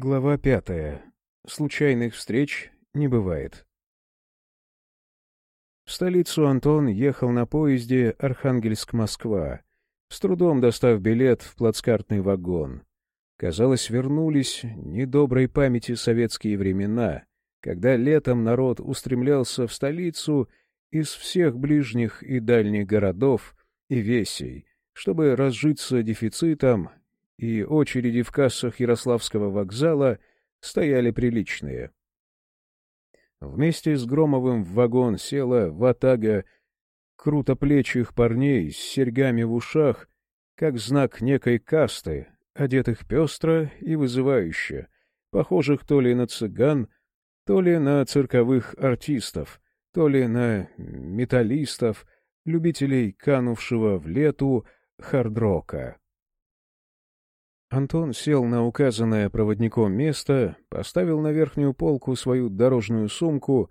Глава пятая. Случайных встреч не бывает. В столицу Антон ехал на поезде Архангельск-Москва, с трудом достав билет в плацкартный вагон. Казалось, вернулись недоброй памяти советские времена, когда летом народ устремлялся в столицу из всех ближних и дальних городов и весей, чтобы разжиться дефицитом и очереди в кассах Ярославского вокзала стояли приличные. Вместе с Громовым в вагон села ватага крутоплечих парней с серьгами в ушах, как знак некой касты, одетых пестро и вызывающе, похожих то ли на цыган, то ли на цирковых артистов, то ли на металлистов, любителей канувшего в лету хардрока. Антон сел на указанное проводником место, поставил на верхнюю полку свою дорожную сумку,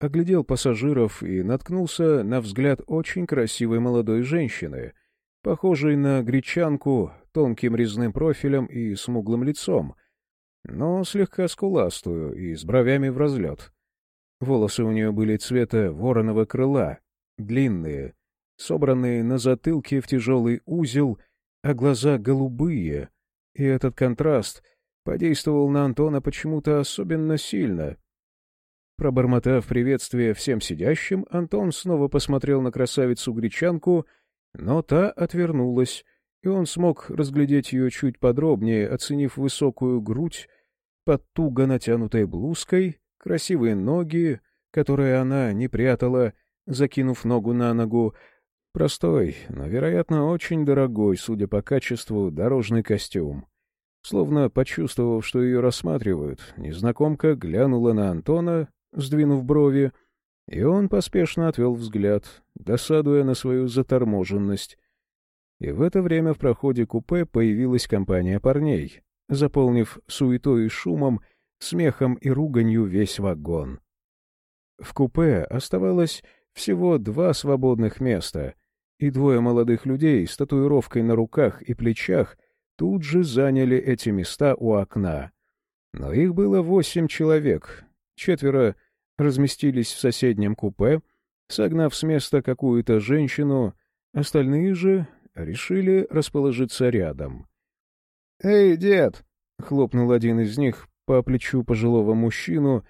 оглядел пассажиров и наткнулся на взгляд очень красивой молодой женщины, похожей на гречанку, тонким резным профилем и смуглым лицом, но слегка скуластую и с бровями в разлет. Волосы у нее были цвета вороного крыла, длинные, собранные на затылке в тяжелый узел, а глаза голубые — и этот контраст подействовал на Антона почему-то особенно сильно. Пробормотав приветствие всем сидящим, Антон снова посмотрел на красавицу-гречанку, но та отвернулась, и он смог разглядеть ее чуть подробнее, оценив высокую грудь под туго натянутой блузкой, красивые ноги, которые она не прятала, закинув ногу на ногу, Простой, но, вероятно, очень дорогой, судя по качеству, дорожный костюм. Словно почувствовав, что ее рассматривают, незнакомка глянула на Антона, сдвинув брови, и он поспешно отвел взгляд, досадуя на свою заторможенность. И в это время в проходе купе появилась компания парней, заполнив суетой и шумом, смехом и руганью весь вагон. В купе оставалось всего два свободных места, и двое молодых людей с татуировкой на руках и плечах тут же заняли эти места у окна. Но их было восемь человек. Четверо разместились в соседнем купе, согнав с места какую-то женщину, остальные же решили расположиться рядом. «Эй, дед!» — хлопнул один из них по плечу пожилого мужчину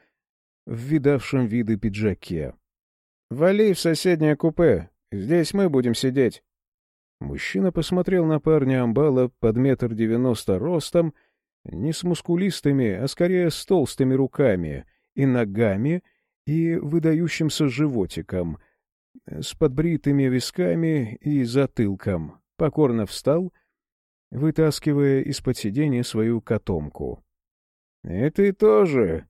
в видавшем виды пиджаке. «Вали в соседнее купе, Здесь мы будем сидеть». Мужчина посмотрел на парня амбала под метр девяносто ростом, не с мускулистыми, а скорее с толстыми руками и ногами и выдающимся животиком, с подбритыми висками и затылком, покорно встал, вытаскивая из-под сиденья свою котомку. — И ты тоже?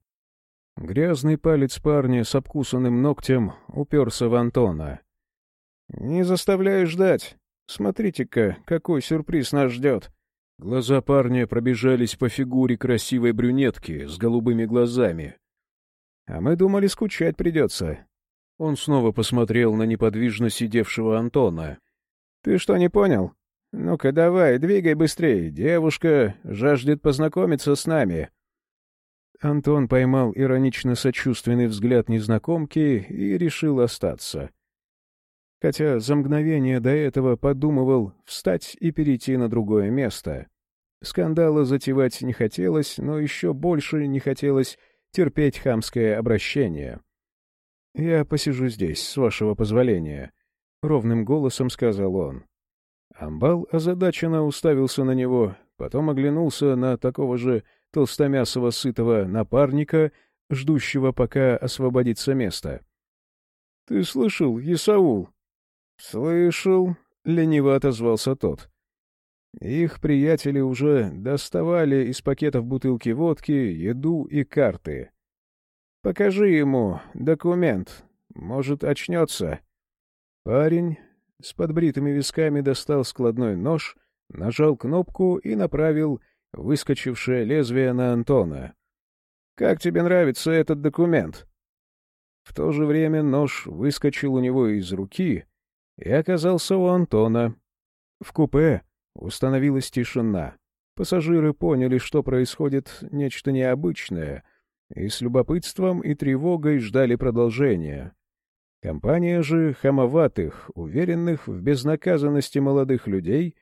Грязный палец парня с обкусанным ногтем уперся в Антона. «Не заставляй ждать. Смотрите-ка, какой сюрприз нас ждет». Глаза парня пробежались по фигуре красивой брюнетки с голубыми глазами. «А мы думали, скучать придется». Он снова посмотрел на неподвижно сидевшего Антона. «Ты что, не понял? Ну-ка давай, двигай быстрее. Девушка жаждет познакомиться с нами». Антон поймал иронично сочувственный взгляд незнакомки и решил остаться хотя за мгновение до этого подумывал встать и перейти на другое место. Скандала затевать не хотелось, но еще больше не хотелось терпеть хамское обращение. «Я посижу здесь, с вашего позволения», — ровным голосом сказал он. Амбал озадаченно уставился на него, потом оглянулся на такого же толстомясого сытого напарника, ждущего, пока освободится место. — Ты слышал, Исаул? «Слышал», — лениво отозвался тот. Их приятели уже доставали из пакетов бутылки водки, еду и карты. «Покажи ему документ. Может, очнется». Парень с подбритыми висками достал складной нож, нажал кнопку и направил выскочившее лезвие на Антона. «Как тебе нравится этот документ?» В то же время нож выскочил у него из руки, и оказался у Антона. В купе установилась тишина. Пассажиры поняли, что происходит нечто необычное, и с любопытством и тревогой ждали продолжения. Компания же хамоватых, уверенных в безнаказанности молодых людей,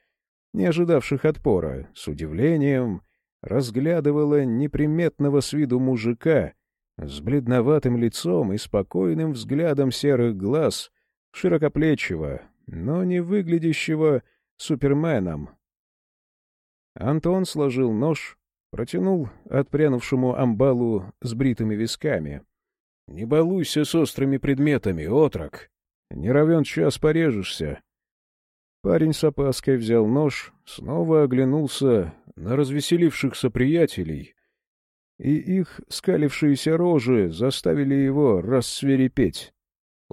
не ожидавших отпора, с удивлением разглядывала неприметного с виду мужика с бледноватым лицом и спокойным взглядом серых глаз, широкоплечего, но не выглядящего суперменом. Антон сложил нож, протянул отпрянувшему амбалу с бритыми висками. — Не балуйся с острыми предметами, отрок. Не равен час порежешься. Парень с опаской взял нож, снова оглянулся на развеселившихся приятелей, и их скалившиеся рожи заставили его рассверепеть.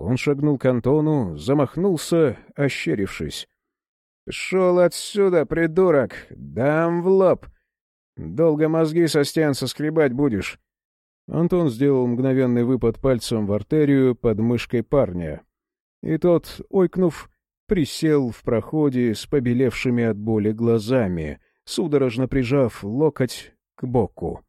Он шагнул к Антону, замахнулся, ощерившись. — Шел отсюда, придурок! Дам в лоб! Долго мозги со стен соскребать будешь. Антон сделал мгновенный выпад пальцем в артерию под мышкой парня. И тот, ойкнув, присел в проходе с побелевшими от боли глазами, судорожно прижав локоть к боку.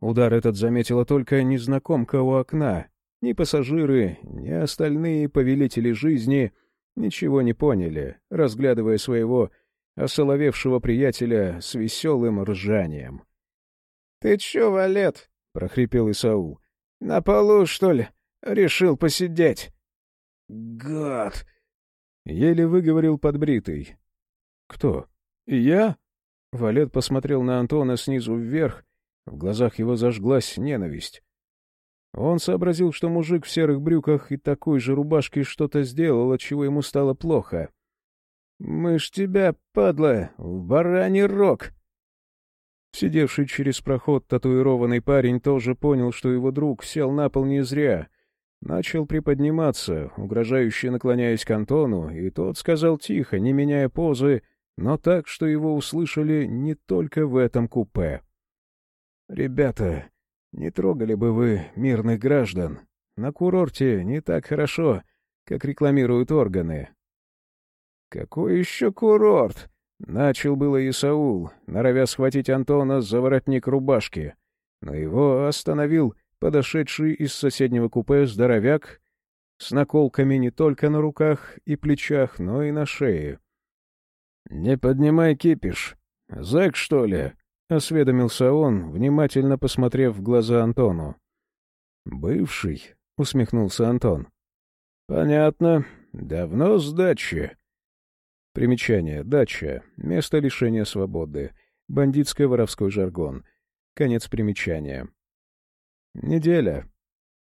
Удар этот заметила только незнакомка у окна. Ни пассажиры, ни остальные повелители жизни ничего не поняли, разглядывая своего осоловевшего приятеля с веселым ржанием. — Ты чё, Валет? — прохрипел Исаул. — На полу, что ли? Решил посидеть? — Гад! — еле выговорил подбритый. — Кто? — Я? Валет посмотрел на Антона снизу вверх, в глазах его зажглась ненависть. Он сообразил, что мужик в серых брюках и такой же рубашке что-то сделал, от чего ему стало плохо. «Мы ж тебя, падла, в бараний рог!» Сидевший через проход татуированный парень тоже понял, что его друг сел на пол не зря. Начал приподниматься, угрожающе наклоняясь к Антону, и тот сказал тихо, не меняя позы, но так, что его услышали не только в этом купе. «Ребята, не трогали бы вы мирных граждан. На курорте не так хорошо, как рекламируют органы». «Какой еще курорт?» — начал было Исаул, норовя схватить Антона за воротник рубашки, но его остановил подошедший из соседнего купе здоровяк с наколками не только на руках и плечах, но и на шее. — Не поднимай кипиш. Зэк, что ли? — осведомился он, внимательно посмотрев в глаза Антону. «Бывший», — усмехнулся Антон. «Понятно. Давно с дачи». Примечание. Дача. Место лишения свободы. Бандитско-воровской жаргон. Конец примечания. Неделя.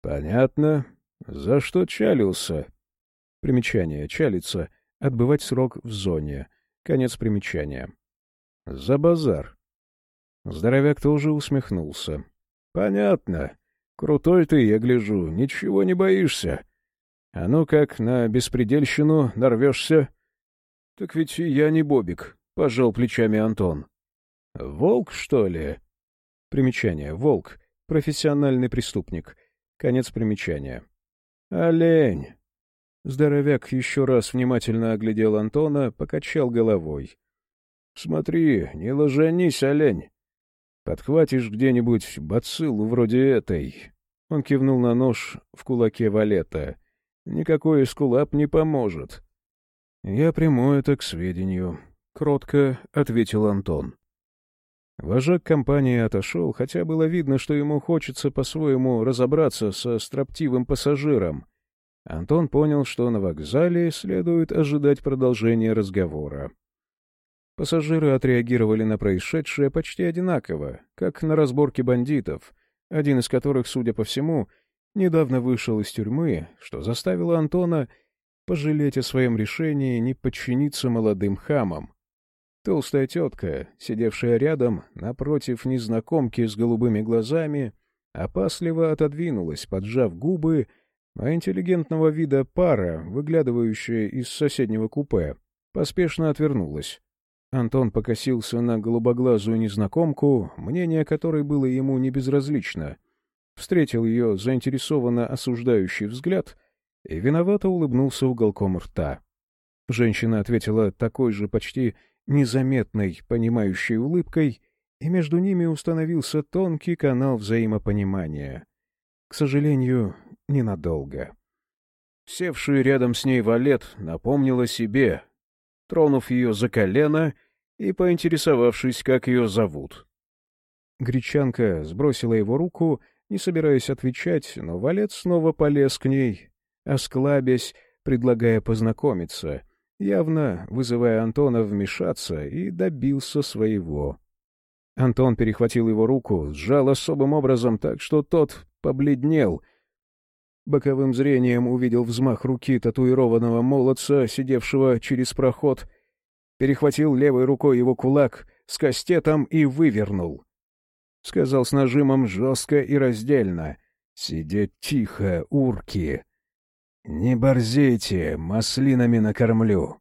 Понятно. За что чалился? Примечание. Чалиться. Отбывать срок в зоне. Конец примечания. За базар. Здоровяк тоже усмехнулся. — Понятно. Крутой ты, я гляжу, ничего не боишься. А ну как на беспредельщину нарвешься? — Так ведь я не Бобик, — пожал плечами Антон. — Волк, что ли? Примечание. Волк. Профессиональный преступник. Конец примечания. — Олень. Здоровяк еще раз внимательно оглядел Антона, покачал головой. — Смотри, не ложенись, олень. Подхватишь где-нибудь бациллу вроде этой. Он кивнул на нож в кулаке валета. Никакой эскулап не поможет. Я приму это к сведению. Кротко ответил Антон. Вожак компании отошел, хотя было видно, что ему хочется по-своему разобраться со строптивым пассажиром. Антон понял, что на вокзале следует ожидать продолжения разговора. Пассажиры отреагировали на происшедшее почти одинаково, как на разборке бандитов, один из которых, судя по всему, недавно вышел из тюрьмы, что заставило Антона пожалеть о своем решении не подчиниться молодым хамам. Толстая тетка, сидевшая рядом, напротив незнакомки с голубыми глазами, опасливо отодвинулась, поджав губы, а интеллигентного вида пара, выглядывающая из соседнего купе, поспешно отвернулась. Антон покосился на голубоглазую незнакомку, мнение которой было ему не безразлично. Встретил ее заинтересованно осуждающий взгляд и виновато улыбнулся уголком рта. Женщина ответила такой же почти незаметной, понимающей улыбкой, и между ними установился тонкий канал взаимопонимания. К сожалению, ненадолго. Севший рядом с ней валет напомнил о себе, тронув ее за колено и поинтересовавшись, как ее зовут. Гречанка сбросила его руку, не собираясь отвечать, но валет снова полез к ней, осклабясь, предлагая познакомиться, явно вызывая Антона вмешаться, и добился своего. Антон перехватил его руку, сжал особым образом так, что тот побледнел. Боковым зрением увидел взмах руки татуированного молодца, сидевшего через проход, перехватил левой рукой его кулак с кастетом и вывернул. Сказал с нажимом жестко и раздельно. «Сидеть тихо, урки! Не борзейте, маслинами накормлю!»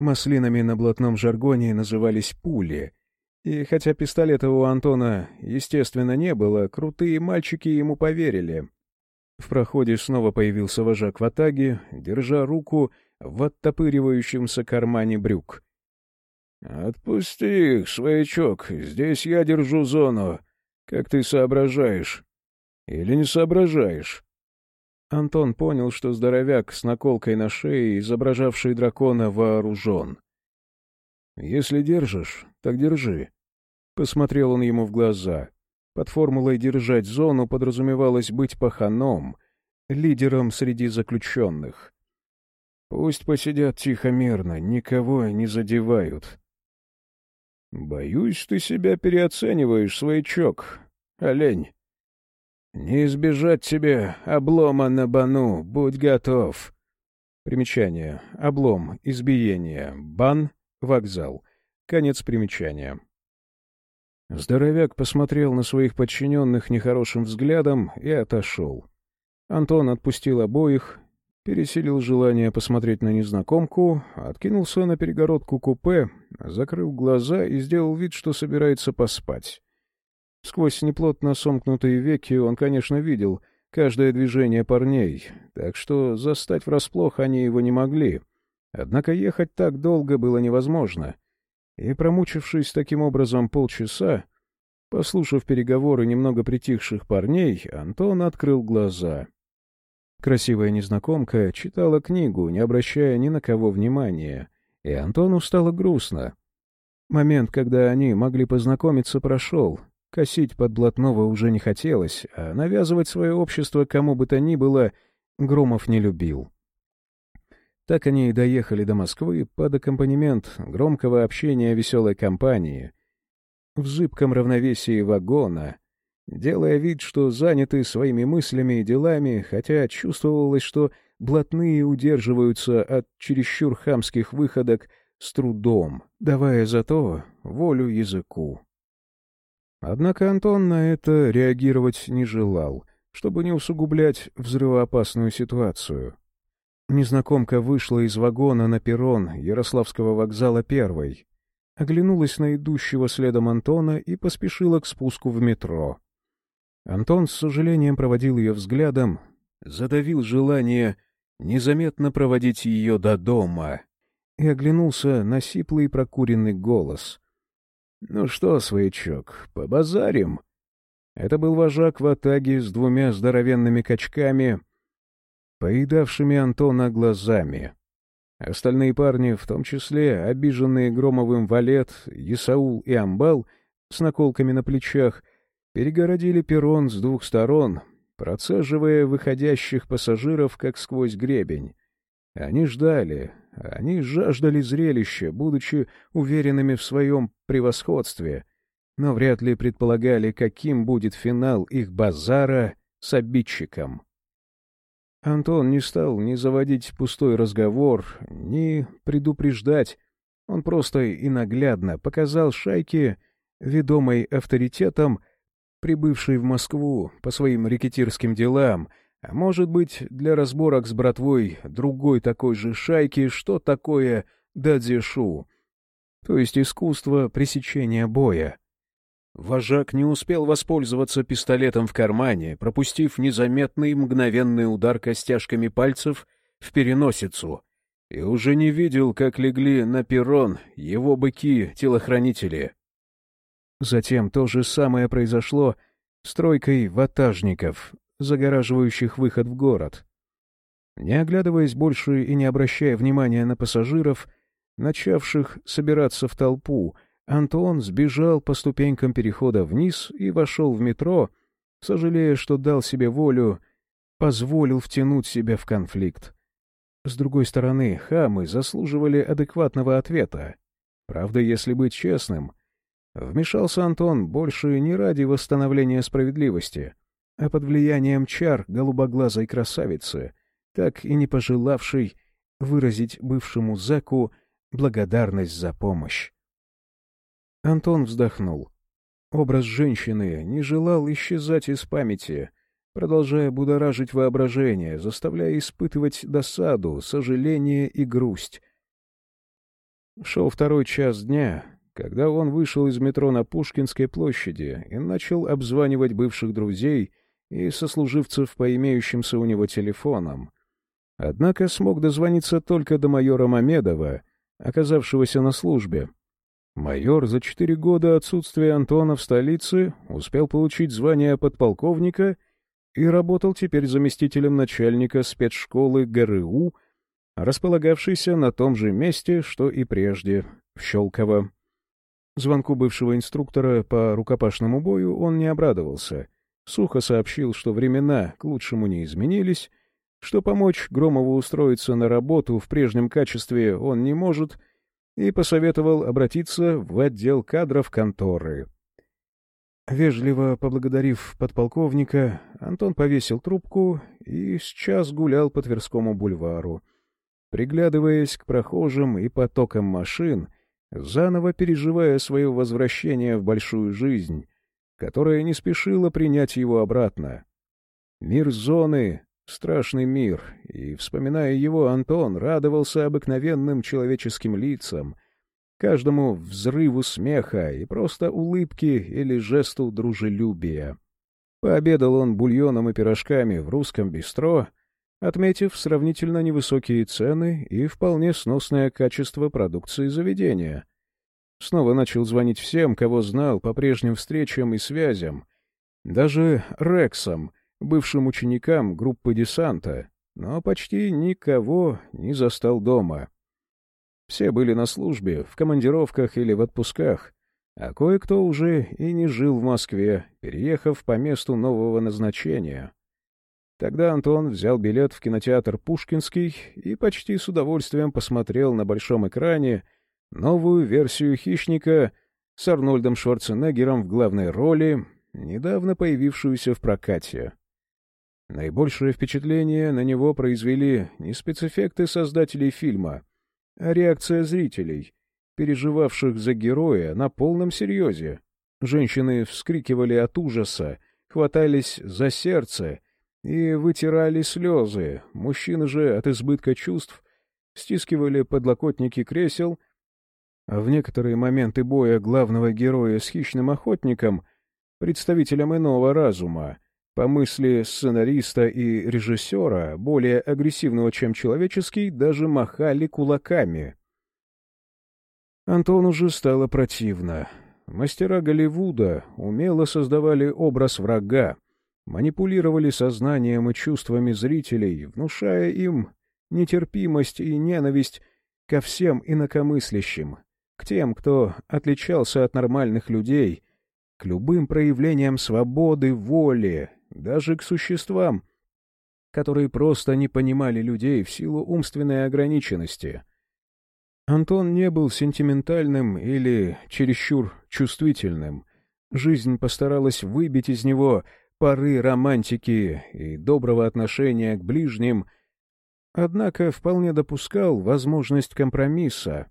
Маслинами на блатном жаргоне назывались пули — и хотя пистолета у Антона, естественно, не было, крутые мальчики ему поверили. В проходе снова появился вожак в атаге, держа руку в оттопыривающемся кармане брюк. «Отпусти их, своячок, здесь я держу зону. Как ты соображаешь? Или не соображаешь?» Антон понял, что здоровяк с наколкой на шее, изображавший дракона, вооружен. «Если держишь, так держи». Посмотрел он ему в глаза. Под формулой «держать зону» подразумевалось быть паханом, лидером среди заключенных. Пусть посидят тихо-мирно, никого не задевают. Боюсь, ты себя переоцениваешь, своячок, олень. Не избежать тебе облома на бану, будь готов. Примечание. Облом, избиение, бан, Вокзал. Конец примечания. Здоровяк посмотрел на своих подчиненных нехорошим взглядом и отошел. Антон отпустил обоих, переселил желание посмотреть на незнакомку, откинулся на перегородку купе, закрыл глаза и сделал вид, что собирается поспать. Сквозь неплотно сомкнутые веки он, конечно, видел каждое движение парней, так что застать врасплох они его не могли — Однако ехать так долго было невозможно, и, промучившись таким образом полчаса, послушав переговоры немного притихших парней, Антон открыл глаза. Красивая незнакомка читала книгу, не обращая ни на кого внимания, и Антону стало грустно. Момент, когда они могли познакомиться, прошел. Косить под блатного уже не хотелось, а навязывать свое общество кому бы то ни было Громов не любил. Так они и доехали до Москвы под аккомпанемент громкого общения веселой компании. В зыбком равновесии вагона, делая вид, что заняты своими мыслями и делами, хотя чувствовалось, что блатные удерживаются от чересчур хамских выходок с трудом, давая зато волю языку. Однако Антон на это реагировать не желал, чтобы не усугублять взрывоопасную ситуацию. Незнакомка вышла из вагона на перрон Ярославского вокзала первой, оглянулась на идущего следом Антона и поспешила к спуску в метро. Антон с сожалением проводил ее взглядом, задавил желание незаметно проводить ее до дома и оглянулся на сиплый прокуренный голос. «Ну что, своячок, побазарим?» Это был вожак в атаге с двумя здоровенными качками — поедавшими Антона глазами. Остальные парни, в том числе обиженные Громовым Валет, Исаул и Амбал с наколками на плечах, перегородили перрон с двух сторон, процеживая выходящих пассажиров как сквозь гребень. Они ждали, они жаждали зрелища, будучи уверенными в своем превосходстве, но вряд ли предполагали, каким будет финал их базара с обидчиком. Антон не стал ни заводить пустой разговор, ни предупреждать. Он просто и наглядно показал шайке, ведомой авторитетом, прибывшей в Москву по своим рекетирским делам, а может быть, для разборок с братвой другой такой же шайки, что такое дадзишу, то есть искусство пресечения боя. Вожак не успел воспользоваться пистолетом в кармане, пропустив незаметный мгновенный удар костяшками пальцев в переносицу, и уже не видел, как легли на перрон его быки-телохранители. Затем то же самое произошло с тройкой ватажников, загораживающих выход в город. Не оглядываясь больше и не обращая внимания на пассажиров, начавших собираться в толпу, Антон сбежал по ступенькам перехода вниз и вошел в метро, сожалея, что дал себе волю, позволил втянуть себя в конфликт. С другой стороны, хамы заслуживали адекватного ответа. Правда, если быть честным, вмешался Антон больше не ради восстановления справедливости, а под влиянием чар голубоглазой красавицы, так и не пожелавшей выразить бывшему зэку благодарность за помощь. Антон вздохнул. Образ женщины не желал исчезать из памяти, продолжая будоражить воображение, заставляя испытывать досаду, сожаление и грусть. Шел второй час дня, когда он вышел из метро на Пушкинской площади и начал обзванивать бывших друзей и сослуживцев по имеющимся у него телефонам. Однако смог дозвониться только до майора Мамедова, оказавшегося на службе. Майор за четыре года отсутствия Антона в столице успел получить звание подполковника и работал теперь заместителем начальника спецшколы ГРУ, располагавшейся на том же месте, что и прежде, в Щелково. Звонку бывшего инструктора по рукопашному бою он не обрадовался. Сухо сообщил, что времена к лучшему не изменились, что помочь Громову устроиться на работу в прежнем качестве он не может — и посоветовал обратиться в отдел кадров конторы. Вежливо поблагодарив подполковника, Антон повесил трубку и сейчас гулял по Тверскому бульвару, приглядываясь к прохожим и потокам машин, заново переживая свое возвращение в большую жизнь, которая не спешила принять его обратно. Мир зоны Страшный мир, и, вспоминая его, Антон радовался обыкновенным человеческим лицам, каждому взрыву смеха и просто улыбке или жесту дружелюбия. Пообедал он бульоном и пирожками в русском бистро, отметив сравнительно невысокие цены и вполне сносное качество продукции заведения. Снова начал звонить всем, кого знал по прежним встречам и связям, даже Рексам — бывшим ученикам группы десанта, но почти никого не застал дома. Все были на службе, в командировках или в отпусках, а кое-кто уже и не жил в Москве, переехав по месту нового назначения. Тогда Антон взял билет в кинотеатр «Пушкинский» и почти с удовольствием посмотрел на большом экране новую версию «Хищника» с Арнольдом Шварценеггером в главной роли, недавно появившуюся в прокате. Наибольшее впечатление на него произвели не спецэффекты создателей фильма, а реакция зрителей, переживавших за героя на полном серьезе. Женщины вскрикивали от ужаса, хватались за сердце и вытирали слезы, мужчины же от избытка чувств стискивали подлокотники кресел, а в некоторые моменты боя главного героя с хищным охотником, представителем иного разума, по мысли сценариста и режиссера, более агрессивного, чем человеческий, даже махали кулаками. Антону же стало противно. Мастера Голливуда умело создавали образ врага, манипулировали сознанием и чувствами зрителей, внушая им нетерпимость и ненависть ко всем инакомыслящим, к тем, кто отличался от нормальных людей, к любым проявлениям свободы, воли, даже к существам, которые просто не понимали людей в силу умственной ограниченности. Антон не был сентиментальным или чересчур чувствительным. Жизнь постаралась выбить из него пары романтики и доброго отношения к ближним, однако вполне допускал возможность компромисса.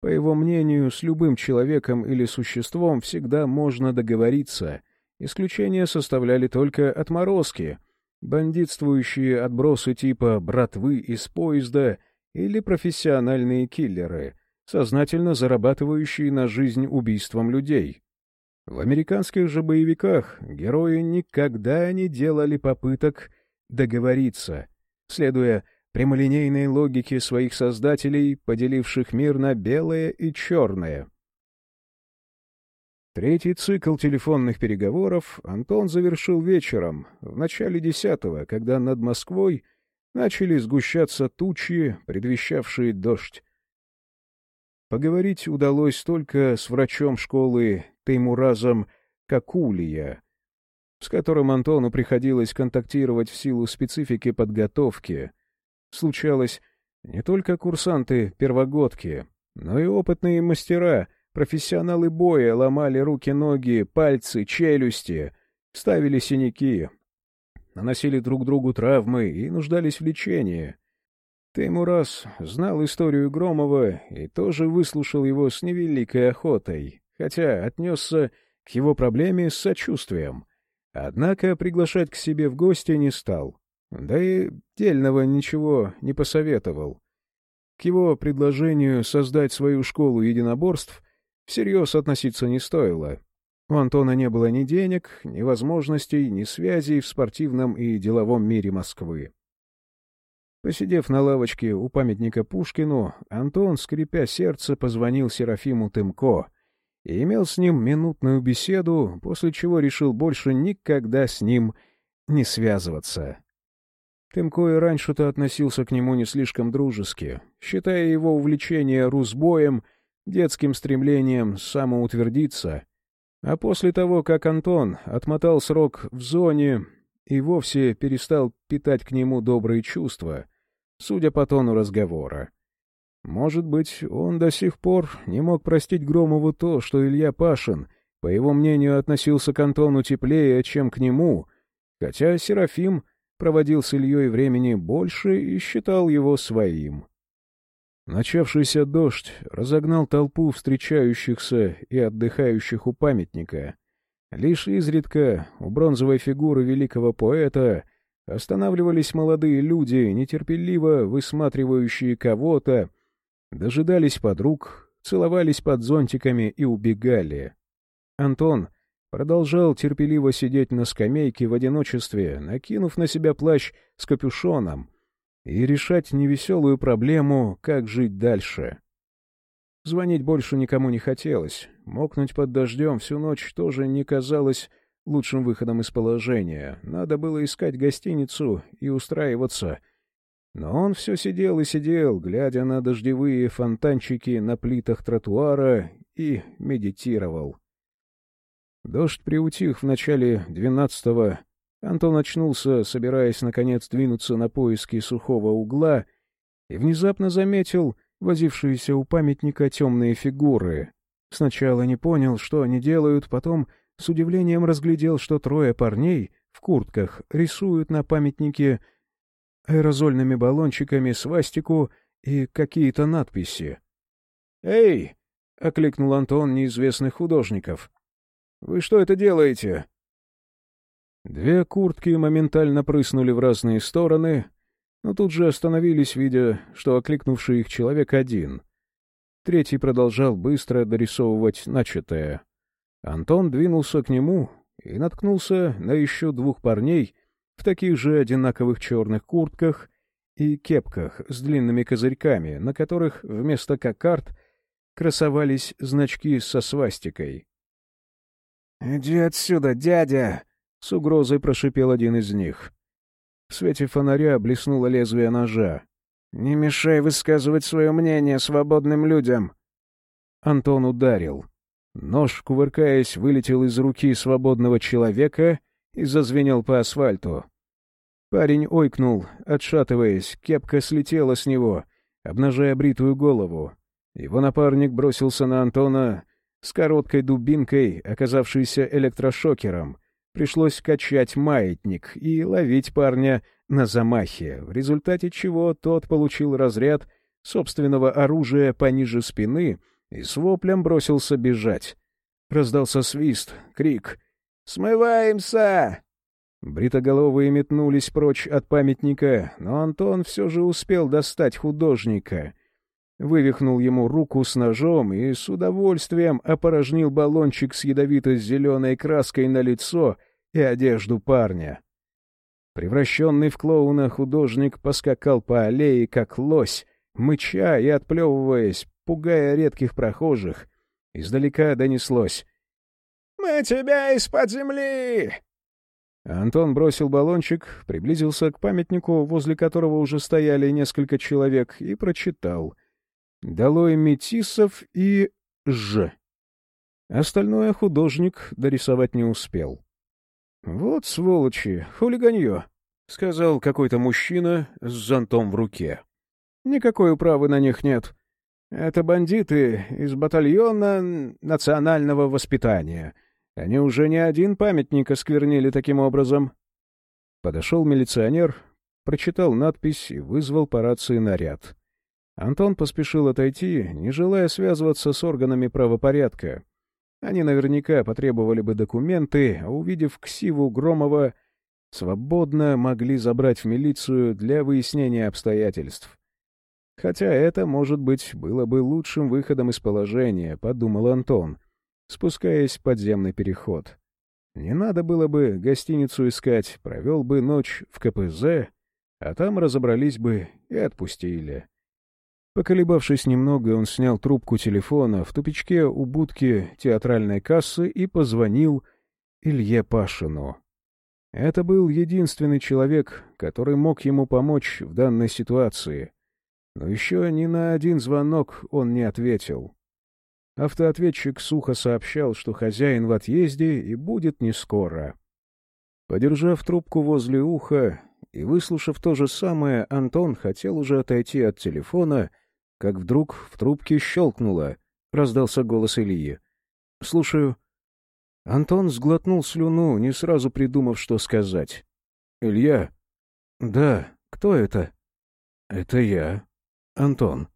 По его мнению, с любым человеком или существом всегда можно договориться — Исключение составляли только отморозки, бандитствующие отбросы типа «братвы из поезда» или профессиональные киллеры, сознательно зарабатывающие на жизнь убийством людей. В американских же боевиках герои никогда не делали попыток договориться, следуя прямолинейной логике своих создателей, поделивших мир на белое и черное. Третий цикл телефонных переговоров Антон завершил вечером, в начале десятого, когда над Москвой начали сгущаться тучи, предвещавшие дождь. Поговорить удалось только с врачом школы Теймуразом Какулия, с которым Антону приходилось контактировать в силу специфики подготовки. Случалось, не только курсанты-первогодки, но и опытные мастера, профессионалы боя ломали руки-ноги, пальцы, челюсти, ставили синяки, наносили друг другу травмы и нуждались в лечении. Теймураз знал историю Громова и тоже выслушал его с невеликой охотой, хотя отнесся к его проблеме с сочувствием. Однако приглашать к себе в гости не стал, да и дельного ничего не посоветовал. К его предложению создать свою школу единоборств всерьез относиться не стоило. У Антона не было ни денег, ни возможностей, ни связей в спортивном и деловом мире Москвы. Посидев на лавочке у памятника Пушкину, Антон, скрипя сердце, позвонил Серафиму Тымко — и имел с ним минутную беседу, после чего решил больше никогда с ним не связываться. Тымко и раньше-то относился к нему не слишком дружески, считая его увлечение русбоем детским стремлением самоутвердиться, а после того, как Антон отмотал срок в зоне и вовсе перестал питать к нему добрые чувства, судя по тону разговора. Может быть, он до сих пор не мог простить Громову то, что Илья Пашин, по его мнению, относился к Антону теплее, чем к нему, хотя Серафим проводил с Ильей времени больше и считал его своим. Начавшийся дождь разогнал толпу встречающихся и отдыхающих у памятника. Лишь изредка у бронзовой фигуры великого поэта останавливались молодые люди, нетерпеливо высматривающие кого-то, Дожидались подруг, целовались под зонтиками и убегали. Антон продолжал терпеливо сидеть на скамейке в одиночестве, накинув на себя плащ с капюшоном, и решать невеселую проблему, как жить дальше. Звонить больше никому не хотелось. Мокнуть под дождем всю ночь тоже не казалось лучшим выходом из положения. Надо было искать гостиницу и устраиваться — но он все сидел и сидел, глядя на дождевые фонтанчики на плитах тротуара, и медитировал. Дождь приутих в начале двенадцатого. Антон очнулся, собираясь, наконец, двинуться на поиски сухого угла, и внезапно заметил возившиеся у памятника темные фигуры. Сначала не понял, что они делают, потом с удивлением разглядел, что трое парней в куртках рисуют на памятнике аэрозольными баллончиками свастику и какие-то надписи. «Эй!» — окликнул Антон неизвестных художников. «Вы что это делаете?» Две куртки моментально прыснули в разные стороны, но тут же остановились, видя, что окликнувший их человек один. Третий продолжал быстро дорисовывать начатое. Антон двинулся к нему и наткнулся на еще двух парней, в таких же одинаковых черных куртках и кепках с длинными козырьками, на которых вместо кокард красовались значки со свастикой. «Иди отсюда, дядя!» — с угрозой прошипел один из них. В свете фонаря блеснуло лезвие ножа. «Не мешай высказывать свое мнение свободным людям!» Антон ударил. Нож, кувыркаясь, вылетел из руки свободного человека — и зазвенел по асфальту. Парень ойкнул, отшатываясь, кепка слетела с него, обнажая бритую голову. Его напарник бросился на Антона с короткой дубинкой, оказавшейся электрошокером. Пришлось качать маятник и ловить парня на замахе, в результате чего тот получил разряд собственного оружия пониже спины и с воплем бросился бежать. Раздался свист, крик — «Смываемся!» Бритоголовые метнулись прочь от памятника, но Антон все же успел достать художника. Вывихнул ему руку с ножом и с удовольствием опорожнил баллончик с ядовито-зеленой краской на лицо и одежду парня. Превращенный в клоуна художник поскакал по аллее, как лось, мыча и отплевываясь, пугая редких прохожих. Издалека донеслось. «Мы тебя из-под земли!» Антон бросил баллончик, приблизился к памятнику, возле которого уже стояли несколько человек, и прочитал. «Долой метисов и Ж». Остальное художник дорисовать не успел. «Вот сволочи, хулиганье», — сказал какой-то мужчина с зонтом в руке. «Никакой управы на них нет. Это бандиты из батальона национального воспитания. Они уже не один памятник осквернили таким образом». Подошел милиционер, прочитал надпись и вызвал по рации наряд. Антон поспешил отойти, не желая связываться с органами правопорядка. Они наверняка потребовали бы документы, а увидев ксиву Громова, свободно могли забрать в милицию для выяснения обстоятельств. Хотя это, может быть, было бы лучшим выходом из положения, подумал Антон, спускаясь в подземный переход. Не надо было бы гостиницу искать, провел бы ночь в КПЗ, а там разобрались бы и отпустили. Поколебавшись немного, он снял трубку телефона в тупичке у будки театральной кассы и позвонил Илье Пашину. Это был единственный человек, который мог ему помочь в данной ситуации. Но еще ни на один звонок он не ответил. Автоответчик сухо сообщал, что хозяин в отъезде и будет не скоро. Подержав трубку возле уха и выслушав то же самое, Антон хотел уже отойти от телефона — как вдруг в трубке щелкнуло, раздался голос Ильи. «Слушаю». Антон сглотнул слюну, не сразу придумав, что сказать. «Илья?» «Да, кто это?» «Это я, Антон».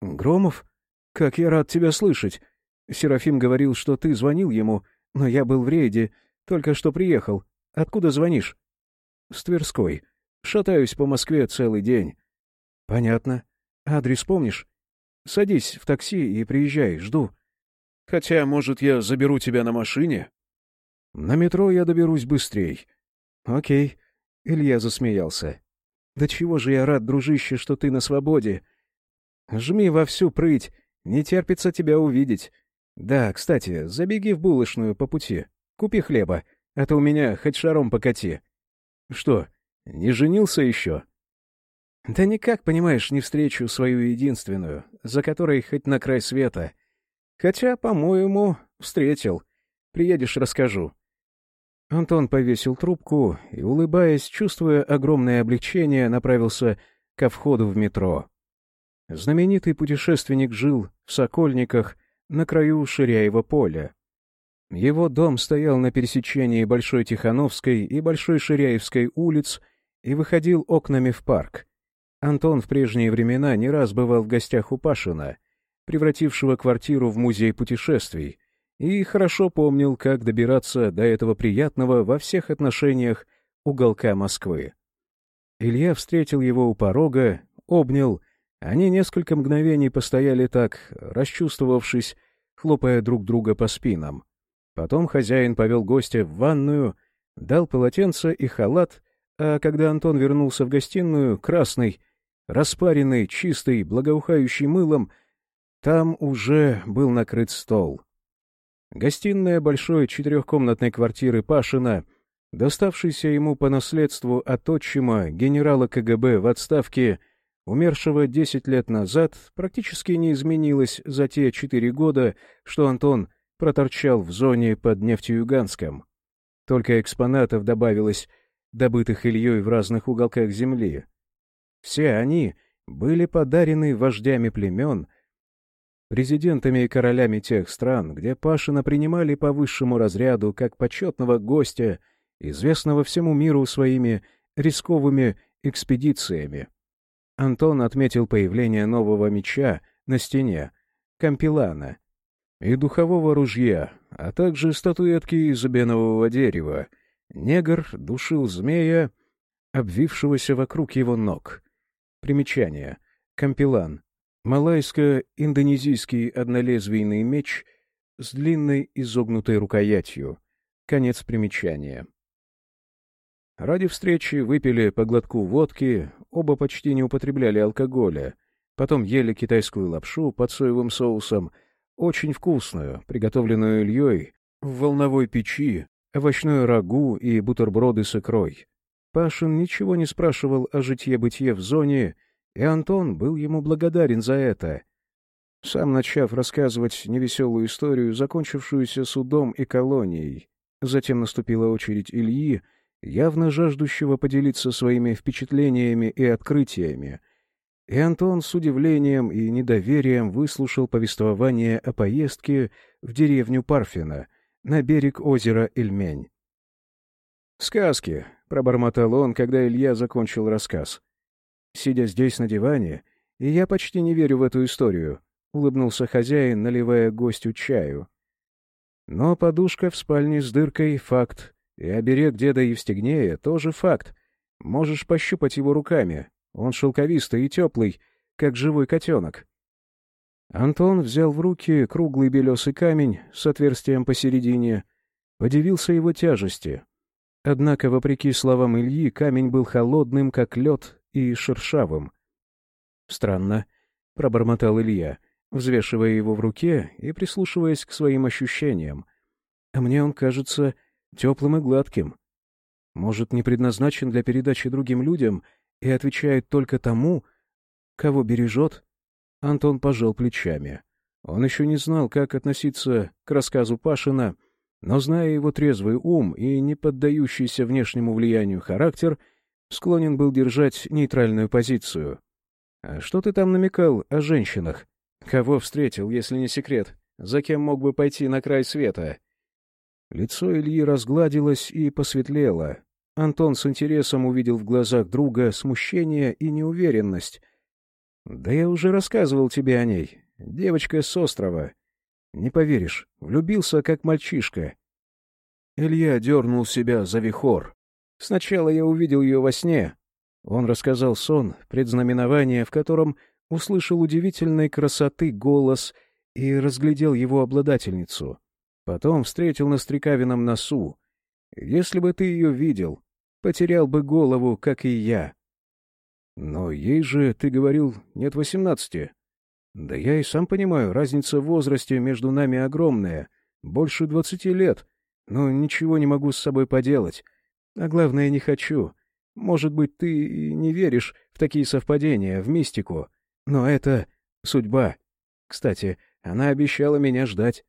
«Громов? Как я рад тебя слышать. Серафим говорил, что ты звонил ему, но я был в рейде, только что приехал. Откуда звонишь?» «С Тверской. Шатаюсь по Москве целый день». «Понятно. Адрес помнишь? Садись в такси и приезжай, жду. Хотя, может, я заберу тебя на машине? На метро я доберусь быстрей. Окей. Илья засмеялся. Да чего же я рад, дружище, что ты на свободе. Жми во всю прыть, не терпится тебя увидеть. Да, кстати, забеги в булочную по пути. Купи хлеба, а то у меня хоть шаром покати. Что, не женился еще? Да никак, понимаешь, не встречу свою единственную, за которой хоть на край света. Хотя, по-моему, встретил. Приедешь, расскажу. Антон повесил трубку и, улыбаясь, чувствуя огромное облегчение, направился ко входу в метро. Знаменитый путешественник жил в Сокольниках на краю Ширяева поля. Его дом стоял на пересечении Большой Тихановской и Большой Ширяевской улиц и выходил окнами в парк. Антон в прежние времена не раз бывал в гостях у Пашина, превратившего квартиру в музей путешествий, и хорошо помнил, как добираться до этого приятного во всех отношениях уголка Москвы. Илья встретил его у порога, обнял, они несколько мгновений постояли так, расчувствовавшись, хлопая друг друга по спинам. Потом хозяин повел гостя в ванную, дал полотенце и халат, а когда Антон вернулся в гостиную, красный, распаренный, чистый, благоухающий мылом, там уже был накрыт стол. Гостиная большой четырехкомнатной квартиры Пашина, доставшейся ему по наследству от отчима генерала КГБ в отставке, умершего десять лет назад, практически не изменилась за те четыре года, что Антон проторчал в зоне под Нефтеюганском. Только экспонатов добавилось, добытых Ильей в разных уголках земли. Все они были подарены вождями племен, президентами и королями тех стран, где Пашина принимали по высшему разряду как почетного гостя, известного всему миру своими рисковыми экспедициями. Антон отметил появление нового меча на стене, кампилана, и духового ружья, а также статуэтки из бенового дерева. Негр душил змея, обвившегося вокруг его ног. Примечание. Кампилан. Малайско-индонезийский однолезвийный меч с длинной изогнутой рукоятью. Конец примечания. Ради встречи выпили по глотку водки, оба почти не употребляли алкоголя. Потом ели китайскую лапшу под соевым соусом, очень вкусную, приготовленную Ильей в волновой печи, овощную рагу и бутерброды с икрой. Пашин ничего не спрашивал о житье-бытие в зоне, и Антон был ему благодарен за это. Сам начав рассказывать невеселую историю, закончившуюся судом и колонией, затем наступила очередь Ильи, явно жаждущего поделиться своими впечатлениями и открытиями, и Антон с удивлением и недоверием выслушал повествование о поездке в деревню Парфина на берег озера Ильмень. «Сказки», — пробормотал он, когда Илья закончил рассказ. «Сидя здесь на диване, я почти не верю в эту историю», — улыбнулся хозяин, наливая гостю чаю. «Но подушка в спальне с дыркой — факт, и оберег деда Евстигнея тоже факт. Можешь пощупать его руками. Он шелковистый и теплый, как живой котенок. Антон взял в руки круглый белесый камень с отверстием посередине, подивился его тяжести. Однако, вопреки словам Ильи, камень был холодным, как лед, и шершавым. «Странно», — пробормотал Илья, взвешивая его в руке и прислушиваясь к своим ощущениям. «А мне он кажется теплым и гладким. Может, не предназначен для передачи другим людям и отвечает только тому, кого бережет? Антон пожал плечами. Он еще не знал, как относиться к рассказу Пашина, но, зная его трезвый ум и не поддающийся внешнему влиянию характер, склонен был держать нейтральную позицию. «А что ты там намекал о женщинах? Кого встретил, если не секрет? За кем мог бы пойти на край света?» Лицо Ильи разгладилось и посветлело. Антон с интересом увидел в глазах друга смущение и неуверенность. «Да я уже рассказывал тебе о ней. Девочка с острова. Не поверишь, влюбился как мальчишка». Илья дернул себя за вихор. «Сначала я увидел ее во сне». Он рассказал сон, предзнаменование, в котором услышал удивительной красоты голос и разглядел его обладательницу. Потом встретил на Стрекавином носу. Если бы ты ее видел, потерял бы голову, как и я. Но ей же, ты говорил, нет восемнадцати. Да я и сам понимаю, разница в возрасте между нами огромная, больше двадцати лет, но ничего не могу с собой поделать. А главное, не хочу. Может быть, ты не веришь в такие совпадения, в мистику, но это судьба. Кстати, она обещала меня ждать.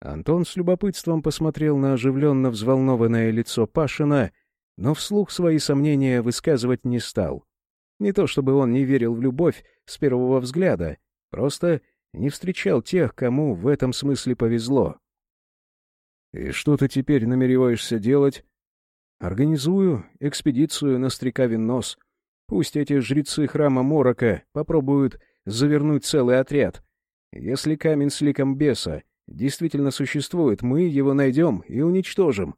Антон с любопытством посмотрел на оживленно взволнованное лицо Пашина, но вслух свои сомнения высказывать не стал. Не то чтобы он не верил в любовь с первого взгляда, просто не встречал тех, кому в этом смысле повезло. «И что ты теперь намереваешься делать?» «Организую экспедицию на Стрекавин нос. Пусть эти жрецы храма Морока попробуют завернуть целый отряд. Если камень с ликом беса действительно существует, мы его найдем и уничтожим.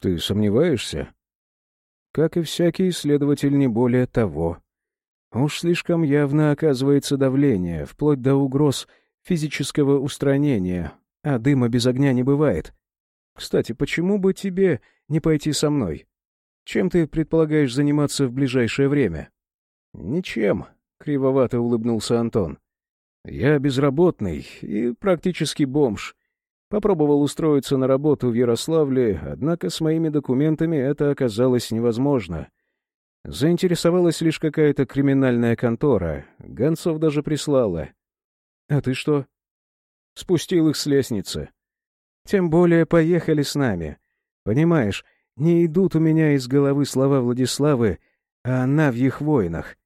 Ты сомневаешься? Как и всякий исследователь, не более того. Уж слишком явно оказывается давление, вплоть до угроз физического устранения, а дыма без огня не бывает. Кстати, почему бы тебе не пойти со мной? Чем ты предполагаешь заниматься в ближайшее время? Ничем, — кривовато улыбнулся Антон. Я безработный и практически бомж. Попробовал устроиться на работу в Ярославле, однако с моими документами это оказалось невозможно. Заинтересовалась лишь какая-то криминальная контора. Гонцов даже прислала. А ты что? Спустил их с лестницы. Тем более поехали с нами. Понимаешь, не идут у меня из головы слова Владиславы о навьих войнах.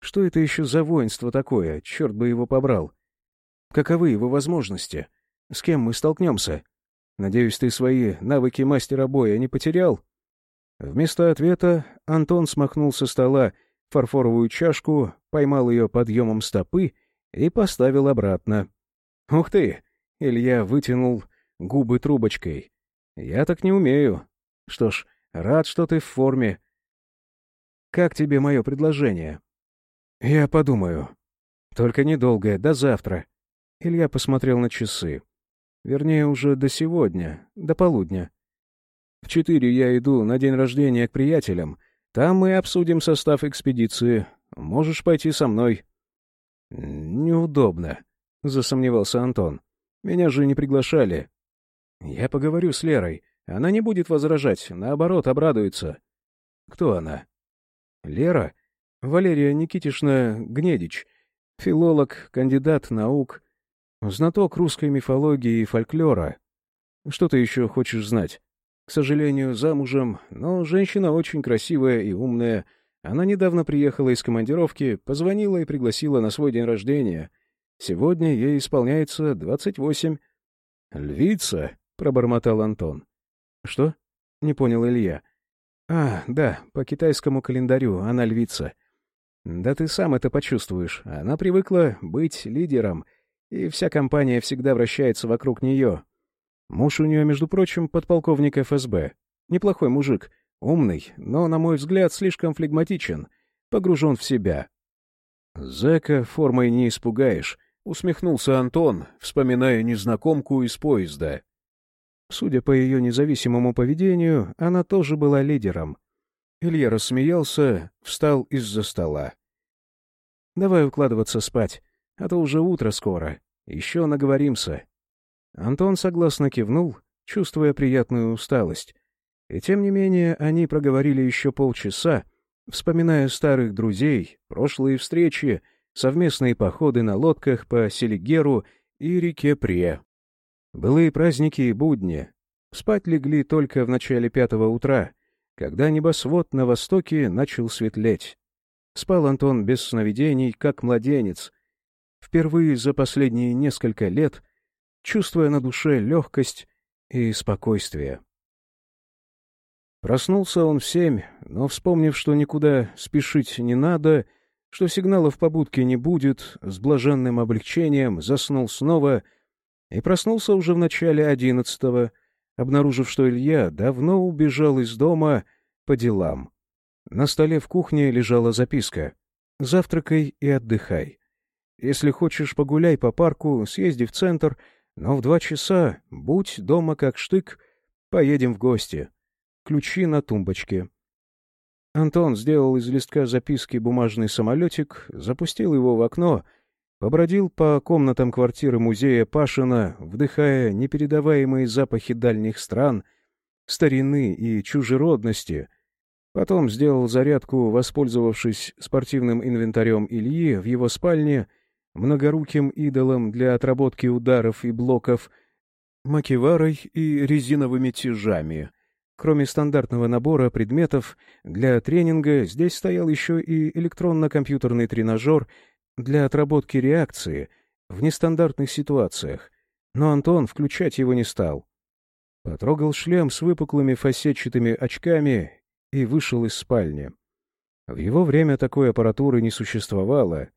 Что это еще за воинство такое? Черт бы его побрал. Каковы его возможности? С кем мы столкнемся? Надеюсь, ты свои навыки мастера боя не потерял?» Вместо ответа Антон смахнул со стола фарфоровую чашку, поймал ее подъемом стопы и поставил обратно. «Ух ты!» — Илья вытянул губы трубочкой. «Я так не умею. Что ж, рад, что ты в форме. Как тебе мое предложение?» «Я подумаю. Только недолго, до завтра». Илья посмотрел на часы. Вернее, уже до сегодня, до полудня. В четыре я иду на день рождения к приятелям. Там мы обсудим состав экспедиции. Можешь пойти со мной». «Неудобно», — засомневался Антон. «Меня же не приглашали». «Я поговорю с Лерой. Она не будет возражать, наоборот, обрадуется». «Кто она?» «Лера? Валерия Никитишна Гнедич. Филолог, кандидат наук, знаток русской мифологии и фольклора. Что ты еще хочешь знать? К сожалению, замужем, но женщина очень красивая и умная. Она недавно приехала из командировки, позвонила и пригласила на свой день рождения. Сегодня ей исполняется двадцать восемь. «Львица?» — пробормотал Антон. «Что?» — не понял Илья. «А, да, по китайскому календарю она львица. Да ты сам это почувствуешь. Она привыкла быть лидером, и вся компания всегда вращается вокруг нее. Муж у нее, между прочим, подполковник ФСБ. Неплохой мужик, умный, но, на мой взгляд, слишком флегматичен, погружен в себя. «Зэка формой не испугаешь», — усмехнулся Антон, вспоминая незнакомку из поезда. Судя по ее независимому поведению, она тоже была лидером. Илья рассмеялся, встал из-за стола. «Давай укладываться спать, а то уже утро скоро. Еще наговоримся». Антон согласно кивнул, чувствуя приятную усталость. И тем не менее они проговорили еще полчаса, вспоминая старых друзей, прошлые встречи, совместные походы на лодках по Селигеру и реке Пре. Былые праздники и будни. Спать легли только в начале пятого утра, когда небосвод на востоке начал светлеть. Спал Антон без сновидений, как младенец. Впервые за последние несколько лет чувствуя на душе легкость и спокойствие. Проснулся он в семь, но, вспомнив, что никуда спешить не надо, что сигналов побудки не будет, с блаженным облегчением заснул снова и проснулся уже в начале одиннадцатого, обнаружив, что Илья давно убежал из дома по делам. На столе в кухне лежала записка «Завтракай и отдыхай. Если хочешь, погуляй по парку, съезди в центр — но в два часа будь дома как штык, поедем в гости. Ключи на тумбочке. Антон сделал из листка записки бумажный самолетик, запустил его в окно, побродил по комнатам квартиры музея Пашина, вдыхая непередаваемые запахи дальних стран, старины и чужеродности. Потом сделал зарядку, воспользовавшись спортивным инвентарем Ильи в его спальне — многоруким идолом для отработки ударов и блоков, макеварой и резиновыми тяжами. Кроме стандартного набора предметов для тренинга, здесь стоял еще и электронно-компьютерный тренажер для отработки реакции в нестандартных ситуациях, но Антон включать его не стал. Потрогал шлем с выпуклыми фасетчатыми очками и вышел из спальни. В его время такой аппаратуры не существовало,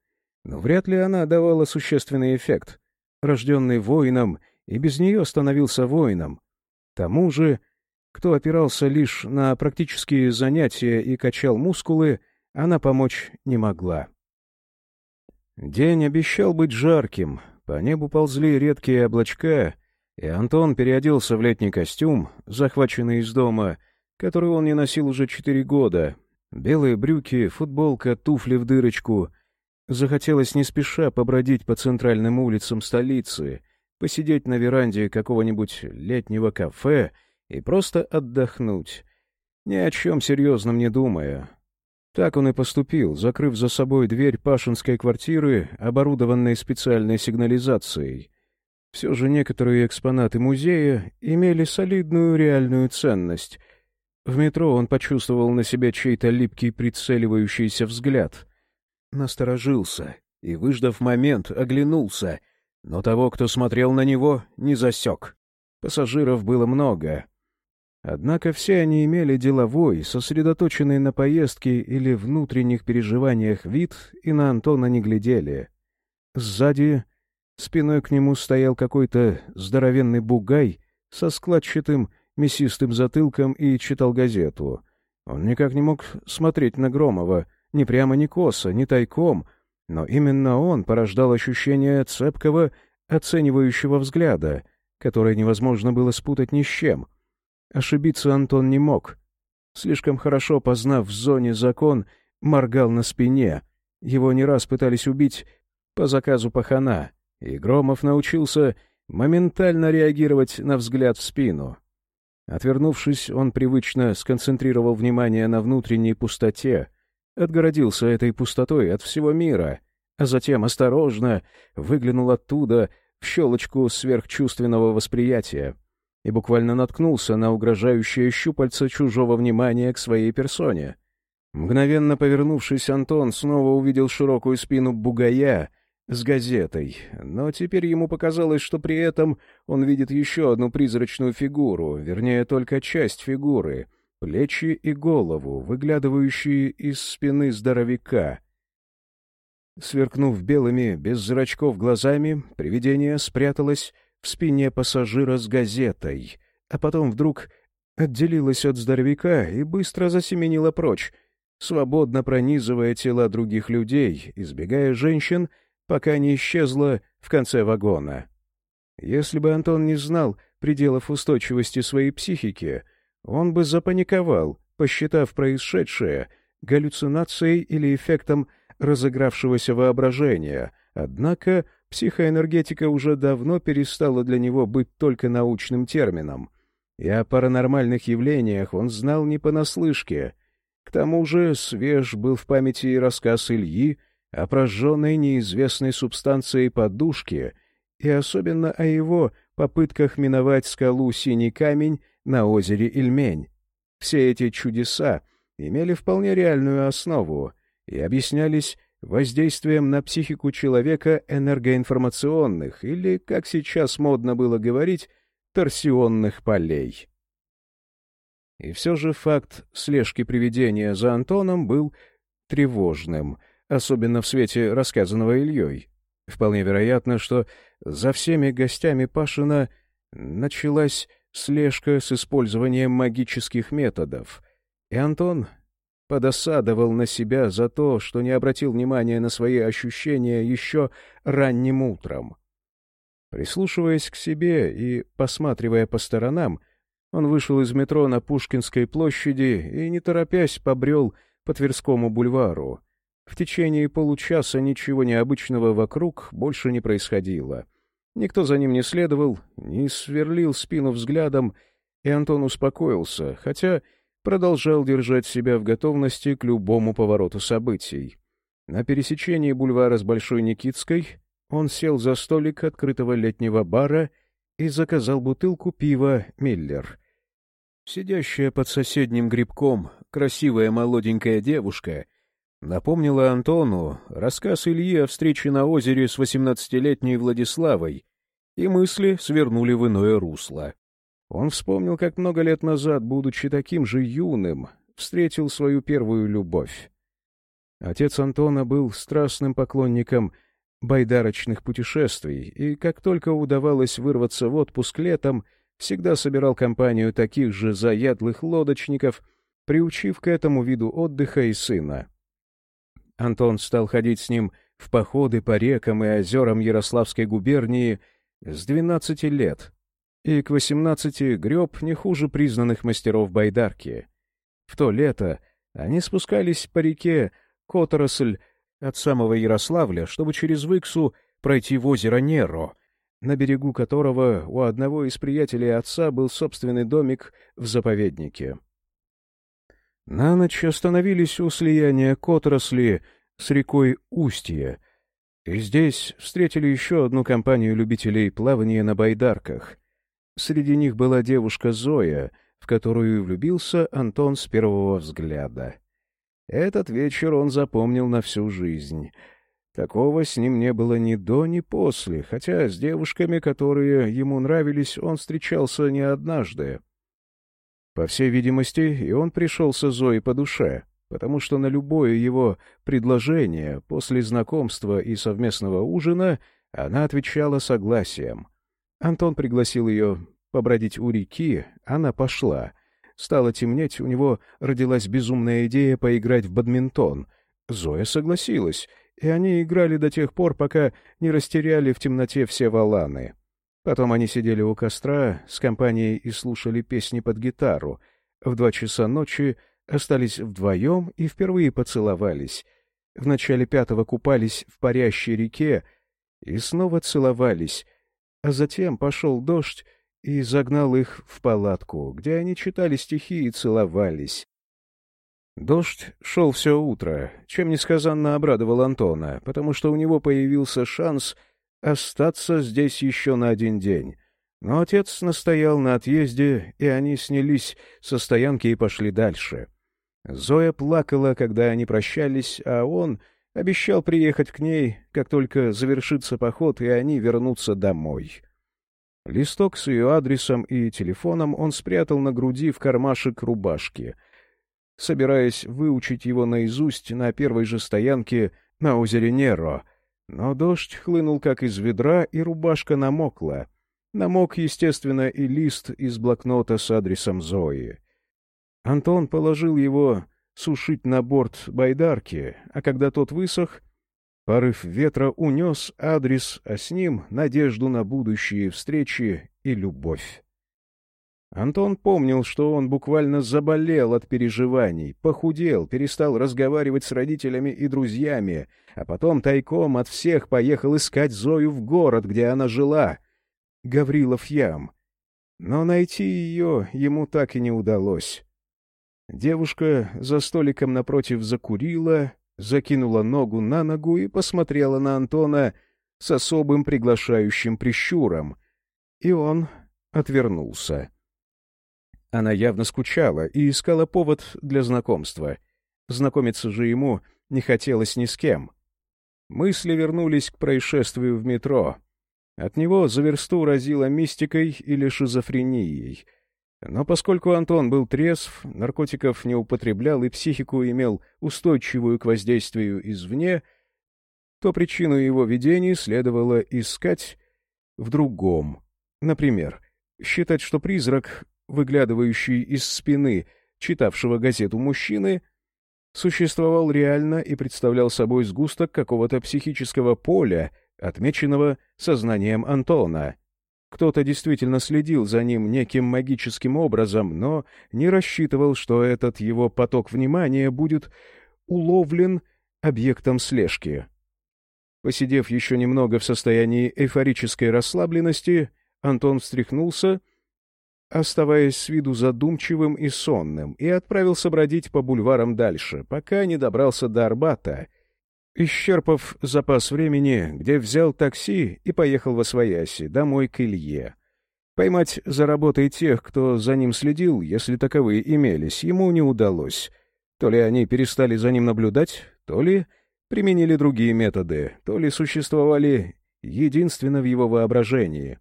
но вряд ли она давала существенный эффект. Рожденный воином и без нее становился воином. Тому же, кто опирался лишь на практические занятия и качал мускулы, она помочь не могла. День обещал быть жарким, по небу ползли редкие облачка, и Антон переоделся в летний костюм, захваченный из дома, который он не носил уже четыре года. Белые брюки, футболка, туфли в дырочку — Захотелось не спеша побродить по центральным улицам столицы, посидеть на веранде какого-нибудь летнего кафе и просто отдохнуть, ни о чем серьезном не думая. Так он и поступил, закрыв за собой дверь пашинской квартиры, оборудованной специальной сигнализацией. Все же некоторые экспонаты музея имели солидную реальную ценность. В метро он почувствовал на себе чей-то липкий прицеливающийся взгляд — насторожился и, выждав момент, оглянулся, но того, кто смотрел на него, не засек. Пассажиров было много. Однако все они имели деловой, сосредоточенный на поездке или внутренних переживаниях вид и на Антона не глядели. Сзади, спиной к нему стоял какой-то здоровенный бугай со складчатым мясистым затылком и читал газету. Он никак не мог смотреть на Громова — ни прямо, ни косо, ни тайком, но именно он порождал ощущение цепкого, оценивающего взгляда, которое невозможно было спутать ни с чем. Ошибиться Антон не мог. Слишком хорошо познав в зоне закон, моргал на спине. Его не раз пытались убить по заказу пахана, и Громов научился моментально реагировать на взгляд в спину. Отвернувшись, он привычно сконцентрировал внимание на внутренней пустоте, отгородился этой пустотой от всего мира, а затем осторожно выглянул оттуда в щелочку сверхчувственного восприятия и буквально наткнулся на угрожающее щупальце чужого внимания к своей персоне. Мгновенно повернувшись, Антон снова увидел широкую спину бугая с газетой, но теперь ему показалось, что при этом он видит еще одну призрачную фигуру, вернее, только часть фигуры — плечи и голову, выглядывающие из спины здоровяка. Сверкнув белыми, без зрачков глазами, привидение спряталось в спине пассажира с газетой, а потом вдруг отделилась от здоровяка и быстро засеменила прочь, свободно пронизывая тела других людей, избегая женщин, пока не исчезла в конце вагона. Если бы Антон не знал пределов устойчивости своей психики, он бы запаниковал, посчитав происшедшее галлюцинацией или эффектом разыгравшегося воображения, однако психоэнергетика уже давно перестала для него быть только научным термином, и о паранормальных явлениях он знал не понаслышке. К тому же свеж был в памяти и рассказ Ильи о прожженной неизвестной субстанцией подушке и особенно о его попытках миновать скалу Синий камень на озере Ильмень. Все эти чудеса имели вполне реальную основу и объяснялись воздействием на психику человека энергоинформационных или, как сейчас модно было говорить, торсионных полей. И все же факт слежки привидения за Антоном был тревожным, особенно в свете рассказанного Ильей. Вполне вероятно, что за всеми гостями Пашина началась слежка с использованием магических методов, и Антон подосадовал на себя за то, что не обратил внимания на свои ощущения еще ранним утром. Прислушиваясь к себе и посматривая по сторонам, он вышел из метро на Пушкинской площади и, не торопясь, побрел по Тверскому бульвару. В течение получаса ничего необычного вокруг больше не происходило. Никто за ним не следовал, не сверлил спину взглядом, и Антон успокоился, хотя продолжал держать себя в готовности к любому повороту событий. На пересечении бульвара с Большой Никитской он сел за столик открытого летнего бара и заказал бутылку пива «Миллер». Сидящая под соседним грибком красивая молоденькая девушка напомнила Антону рассказ Ильи о встрече на озере с восемнадцатилетней Владиславой, и мысли свернули в иное русло. Он вспомнил, как много лет назад, будучи таким же юным, встретил свою первую любовь. Отец Антона был страстным поклонником байдарочных путешествий, и как только удавалось вырваться в отпуск летом, всегда собирал компанию таких же заядлых лодочников, приучив к этому виду отдыха и сына. Антон стал ходить с ним в походы по рекам и озерам Ярославской губернии с двенадцати лет, и к восемнадцати греб не хуже признанных мастеров байдарки. В то лето они спускались по реке Которосль от самого Ярославля, чтобы через Выксу пройти в озеро Неро, на берегу которого у одного из приятелей отца был собственный домик в заповеднике. На ночь остановились у слияния Которосли с рекой Устье, и здесь встретили еще одну компанию любителей плавания на байдарках. Среди них была девушка Зоя, в которую влюбился Антон с первого взгляда. Этот вечер он запомнил на всю жизнь. Такого с ним не было ни до, ни после, хотя с девушками, которые ему нравились, он встречался не однажды. По всей видимости, и он пришелся Зое по душе, потому что на любое его предложение после знакомства и совместного ужина она отвечала согласием. Антон пригласил ее побродить у реки, она пошла. Стало темнеть, у него родилась безумная идея поиграть в бадминтон. Зоя согласилась, и они играли до тех пор, пока не растеряли в темноте все валаны. Потом они сидели у костра с компанией и слушали песни под гитару. В два часа ночи остались вдвоем и впервые поцеловались. В начале пятого купались в парящей реке и снова целовались, а затем пошел дождь и загнал их в палатку, где они читали стихи и целовались. Дождь шел все утро, чем несказанно обрадовал Антона, потому что у него появился шанс остаться здесь еще на один день. Но отец настоял на отъезде, и они снялись со стоянки и пошли дальше. Зоя плакала, когда они прощались, а он обещал приехать к ней, как только завершится поход, и они вернутся домой. Листок с ее адресом и телефоном он спрятал на груди в кармашек рубашки — собираясь выучить его наизусть на первой же стоянке на озере Неро. Но дождь хлынул как из ведра, и рубашка намокла. Намок, естественно, и лист из блокнота с адресом Зои. Антон положил его сушить на борт байдарки, а когда тот высох, порыв ветра унес адрес, а с ним надежду на будущие встречи и любовь. Антон помнил, что он буквально заболел от переживаний, похудел, перестал разговаривать с родителями и друзьями, а потом тайком от всех поехал искать Зою в город, где она жила, Гаврилов Ям. Но найти ее ему так и не удалось. Девушка за столиком напротив закурила, закинула ногу на ногу и посмотрела на Антона с особым приглашающим прищуром, и он отвернулся. Она явно скучала и искала повод для знакомства. Знакомиться же ему не хотелось ни с кем. Мысли вернулись к происшествию в метро. От него за версту разило мистикой или шизофренией. Но поскольку Антон был трезв, наркотиков не употреблял и психику имел устойчивую к воздействию извне, то причину его видений следовало искать в другом. Например, считать, что призрак выглядывающий из спины читавшего газету мужчины, существовал реально и представлял собой сгусток какого-то психического поля, отмеченного сознанием Антона. Кто-то действительно следил за ним неким магическим образом, но не рассчитывал, что этот его поток внимания будет уловлен объектом слежки. Посидев еще немного в состоянии эйфорической расслабленности, Антон встряхнулся оставаясь с виду задумчивым и сонным, и отправился бродить по бульварам дальше, пока не добрался до Арбата, исчерпав запас времени, где взял такси и поехал во Свояси, домой к Илье. Поймать за работой тех, кто за ним следил, если таковые имелись, ему не удалось. То ли они перестали за ним наблюдать, то ли применили другие методы, то ли существовали единственно в его воображении —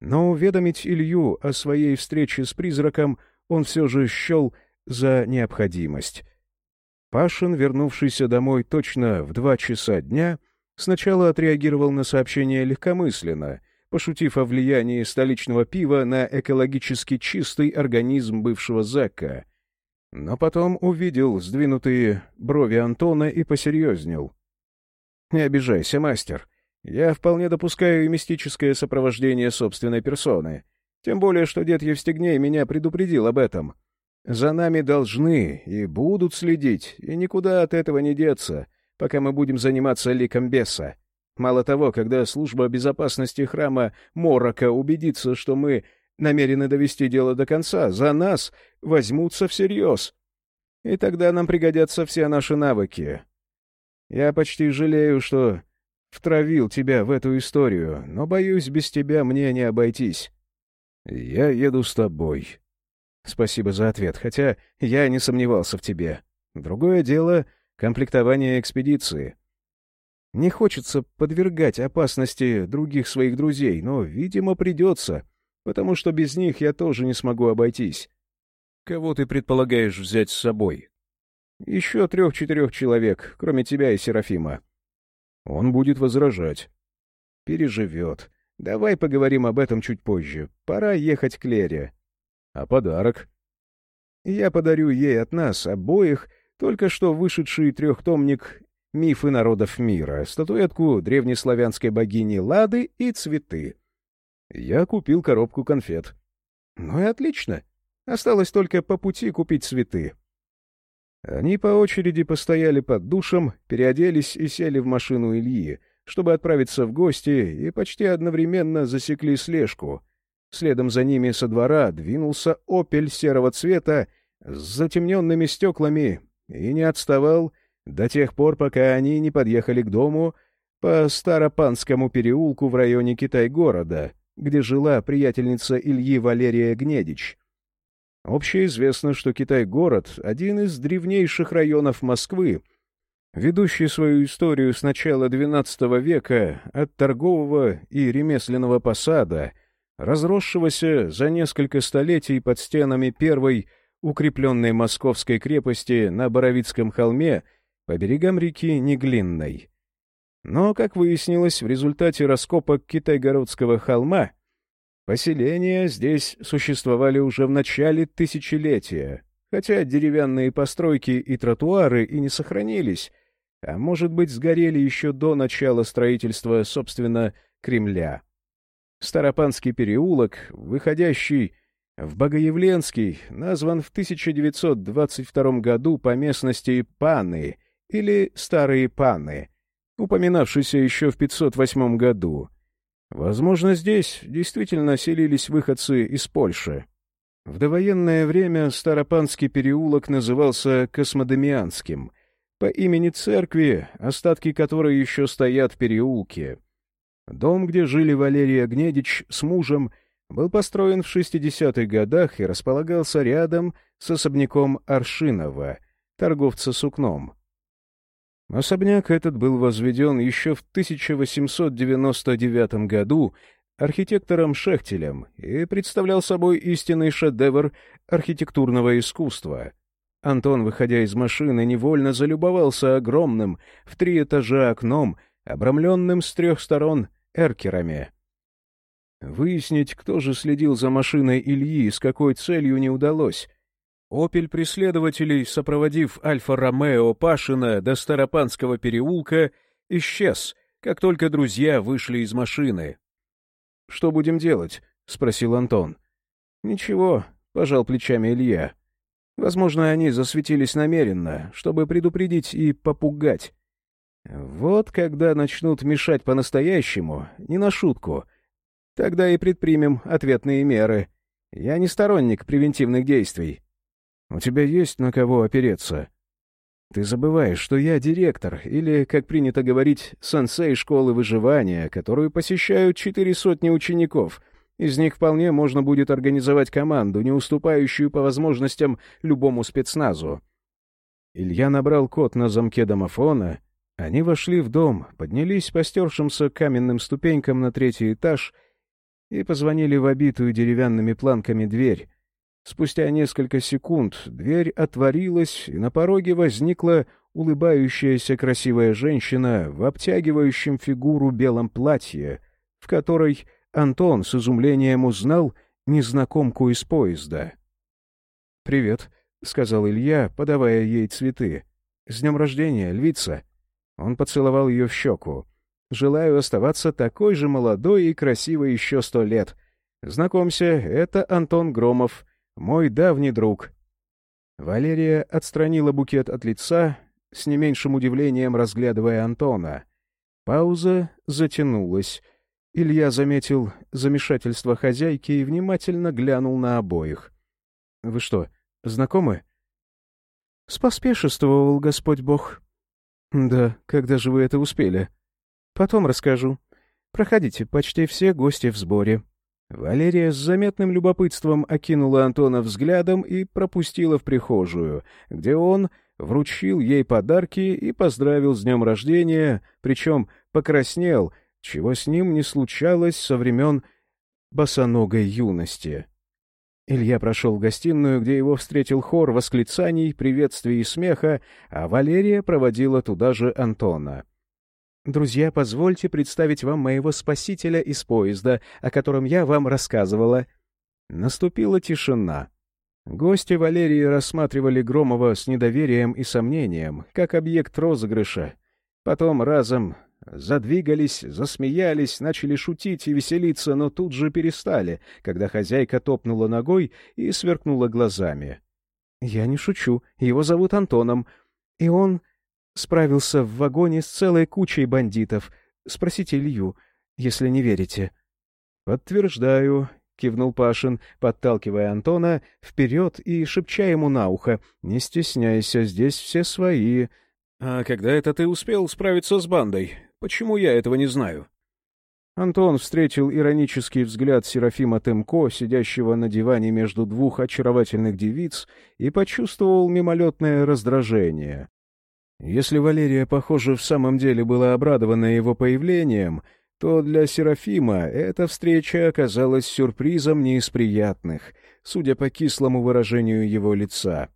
но уведомить Илью о своей встрече с призраком он все же счел за необходимость. Пашин, вернувшийся домой точно в два часа дня, сначала отреагировал на сообщение легкомысленно, пошутив о влиянии столичного пива на экологически чистый организм бывшего зэка. Но потом увидел сдвинутые брови Антона и посерьезнел. «Не обижайся, мастер. Я вполне допускаю и мистическое сопровождение собственной персоны. Тем более, что дед Евстигней меня предупредил об этом. За нами должны и будут следить, и никуда от этого не деться, пока мы будем заниматься ликом беса. Мало того, когда служба безопасности храма Морока убедится, что мы намерены довести дело до конца, за нас возьмутся всерьез. И тогда нам пригодятся все наши навыки. Я почти жалею, что втравил тебя в эту историю, но, боюсь, без тебя мне не обойтись. Я еду с тобой. Спасибо за ответ, хотя я не сомневался в тебе. Другое дело — комплектование экспедиции. Не хочется подвергать опасности других своих друзей, но, видимо, придется, потому что без них я тоже не смогу обойтись. Кого ты предполагаешь взять с собой? Еще трех-четырех человек, кроме тебя и Серафима. Он будет возражать. Переживет. Давай поговорим об этом чуть позже. Пора ехать к Лере. А подарок? Я подарю ей от нас обоих только что вышедший трехтомник «Мифы народов мира», статуэтку древнеславянской богини Лады и цветы. Я купил коробку конфет. Ну и отлично. Осталось только по пути купить цветы. Они по очереди постояли под душем, переоделись и сели в машину Ильи, чтобы отправиться в гости, и почти одновременно засекли слежку. Следом за ними со двора двинулся «Опель» серого цвета с затемненными стеклами и не отставал до тех пор, пока они не подъехали к дому по Старопанскому переулку в районе Китай-города, где жила приятельница Ильи Валерия Гнедич. Общеизвестно, что Китай-город — один из древнейших районов Москвы, ведущий свою историю с начала XII века от торгового и ремесленного посада, разросшегося за несколько столетий под стенами первой укрепленной московской крепости на Боровицком холме по берегам реки Неглинной. Но, как выяснилось, в результате раскопок Китайгородского холма поселения здесь существовали уже в начале тысячелетия, хотя деревянные постройки и тротуары и не сохранились, а, может быть, сгорели еще до начала строительства, собственно, Кремля. Старопанский переулок, выходящий в Богоявленский, назван в 1922 году по местности Паны или Старые Паны, упоминавшийся еще в 508 году. Возможно, здесь действительно селились выходцы из Польши. В довоенное время Старопанский переулок назывался Космодемианским, по имени церкви, остатки которой еще стоят в переулке. Дом, где жили Валерия Гнедич с мужем, был построен в 60-х годах и располагался рядом с особняком Аршинова, торговца сукном. Особняк этот был возведен еще в 1899 году архитектором Шехтелем и представлял собой истинный шедевр архитектурного искусства. Антон, выходя из машины, невольно залюбовался огромным в три этажа окном, обрамленным с трех сторон эркерами. Выяснить, кто же следил за машиной Ильи и с какой целью, не удалось — «Опель» преследователей, сопроводив «Альфа-Ромео» Пашина до Старопанского переулка, исчез, как только друзья вышли из машины. «Что будем делать?» — спросил Антон. «Ничего», — пожал плечами Илья. «Возможно, они засветились намеренно, чтобы предупредить и попугать. Вот когда начнут мешать по-настоящему, не на шутку, тогда и предпримем ответные меры. Я не сторонник превентивных действий». У тебя есть на кого опереться? Ты забываешь, что я директор, или, как принято говорить, сенсей школы выживания, которую посещают четыре сотни учеников. Из них вполне можно будет организовать команду, не уступающую по возможностям любому спецназу. Илья набрал код на замке домофона. Они вошли в дом, поднялись по стершимся каменным ступенькам на третий этаж и позвонили в обитую деревянными планками дверь. Спустя несколько секунд дверь отворилась, и на пороге возникла улыбающаяся красивая женщина в обтягивающем фигуру белом платье, в которой Антон с изумлением узнал незнакомку из поезда. «Привет», — сказал Илья, подавая ей цветы. «С днем рождения, львица!» Он поцеловал ее в щеку. «Желаю оставаться такой же молодой и красивой еще сто лет. Знакомься, это Антон Громов, мой давний друг». Валерия отстранила букет от лица, с не меньшим удивлением разглядывая Антона. Пауза затянулась. Илья заметил замешательство хозяйки и внимательно глянул на обоих. — Вы что, знакомы? — Споспешествовал Господь Бог. — Да, когда же вы это успели? — Потом расскажу. Проходите, почти все гости в сборе. Валерия с заметным любопытством окинула Антона взглядом и пропустила в прихожую, где он вручил ей подарки и поздравил с днем рождения, причем покраснел, чего с ним не случалось со времен босоногой юности. Илья прошел в гостиную, где его встретил хор восклицаний, приветствий и смеха, а Валерия проводила туда же Антона. «Друзья, позвольте представить вам моего спасителя из поезда, о котором я вам рассказывала». Наступила тишина. Гости Валерии рассматривали Громова с недоверием и сомнением, как объект розыгрыша. Потом разом Задвигались, засмеялись, начали шутить и веселиться, но тут же перестали, когда хозяйка топнула ногой и сверкнула глазами. — Я не шучу. Его зовут Антоном. И он справился в вагоне с целой кучей бандитов. Спросите Илью, если не верите. — Подтверждаю, — кивнул Пашин, подталкивая Антона вперед и шепча ему на ухо. — Не стесняйся, здесь все свои. — А когда это ты успел справиться с бандой? Почему я этого не знаю? Антон встретил иронический взгляд Серафима Темко, сидящего на диване между двух очаровательных девиц, и почувствовал мимолетное раздражение. Если Валерия, похоже, в самом деле была обрадована его появлением, то для Серафима эта встреча оказалась сюрпризом не из приятных, судя по кислому выражению его лица.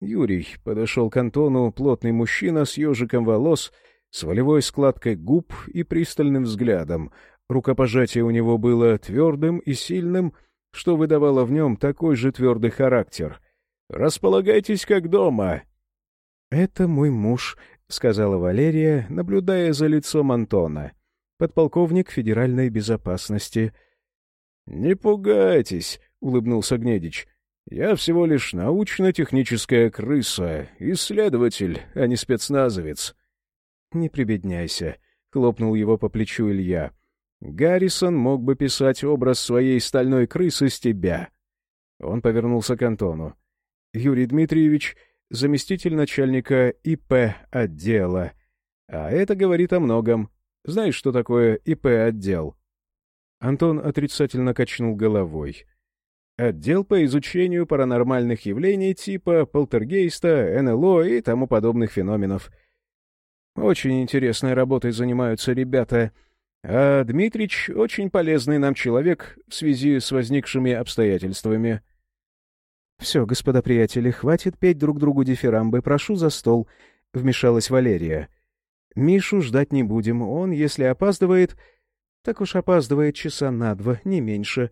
Юрий подошел к Антону, плотный мужчина с ежиком волос — с волевой складкой губ и пристальным взглядом. Рукопожатие у него было твердым и сильным, что выдавало в нем такой же твердый характер. «Располагайтесь как дома!» «Это мой муж», — сказала Валерия, наблюдая за лицом Антона. «Подполковник федеральной безопасности». «Не пугайтесь», — улыбнулся Гнедич. «Я всего лишь научно-техническая крыса, исследователь, а не спецназовец». «Не прибедняйся», — хлопнул его по плечу Илья. «Гаррисон мог бы писать образ своей стальной крысы с тебя». Он повернулся к Антону. «Юрий Дмитриевич, заместитель начальника ИП отдела. А это говорит о многом. Знаешь, что такое ИП отдел?» Антон отрицательно качнул головой. «Отдел по изучению паранормальных явлений типа полтергейста, НЛО и тому подобных феноменов». Очень интересной работой занимаются ребята. А Дмитрич — очень полезный нам человек в связи с возникшими обстоятельствами. — Все, господа приятели, хватит петь друг другу дифирамбы. Прошу за стол, — вмешалась Валерия. — Мишу ждать не будем. Он, если опаздывает, так уж опаздывает часа на два, не меньше.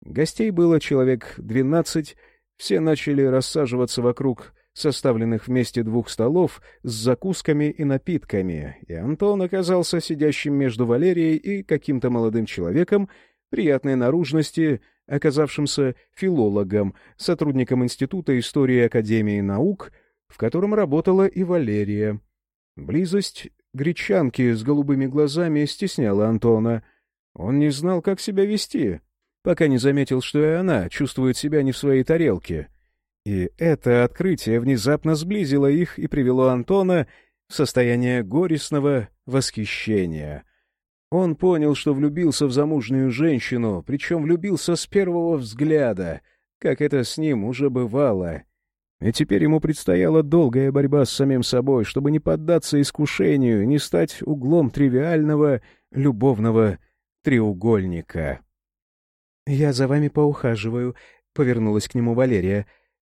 Гостей было человек двенадцать, все начали рассаживаться вокруг составленных вместе двух столов с закусками и напитками, и Антон оказался сидящим между Валерией и каким-то молодым человеком приятной наружности, оказавшимся филологом, сотрудником Института истории Академии наук, в котором работала и Валерия. Близость гречанки с голубыми глазами стесняла Антона. Он не знал, как себя вести, пока не заметил, что и она чувствует себя не в своей тарелке — и это открытие внезапно сблизило их и привело Антона в состояние горестного восхищения. Он понял, что влюбился в замужнюю женщину, причем влюбился с первого взгляда, как это с ним уже бывало. И теперь ему предстояла долгая борьба с самим собой, чтобы не поддаться искушению, не стать углом тривиального любовного треугольника. «Я за вами поухаживаю», — повернулась к нему Валерия.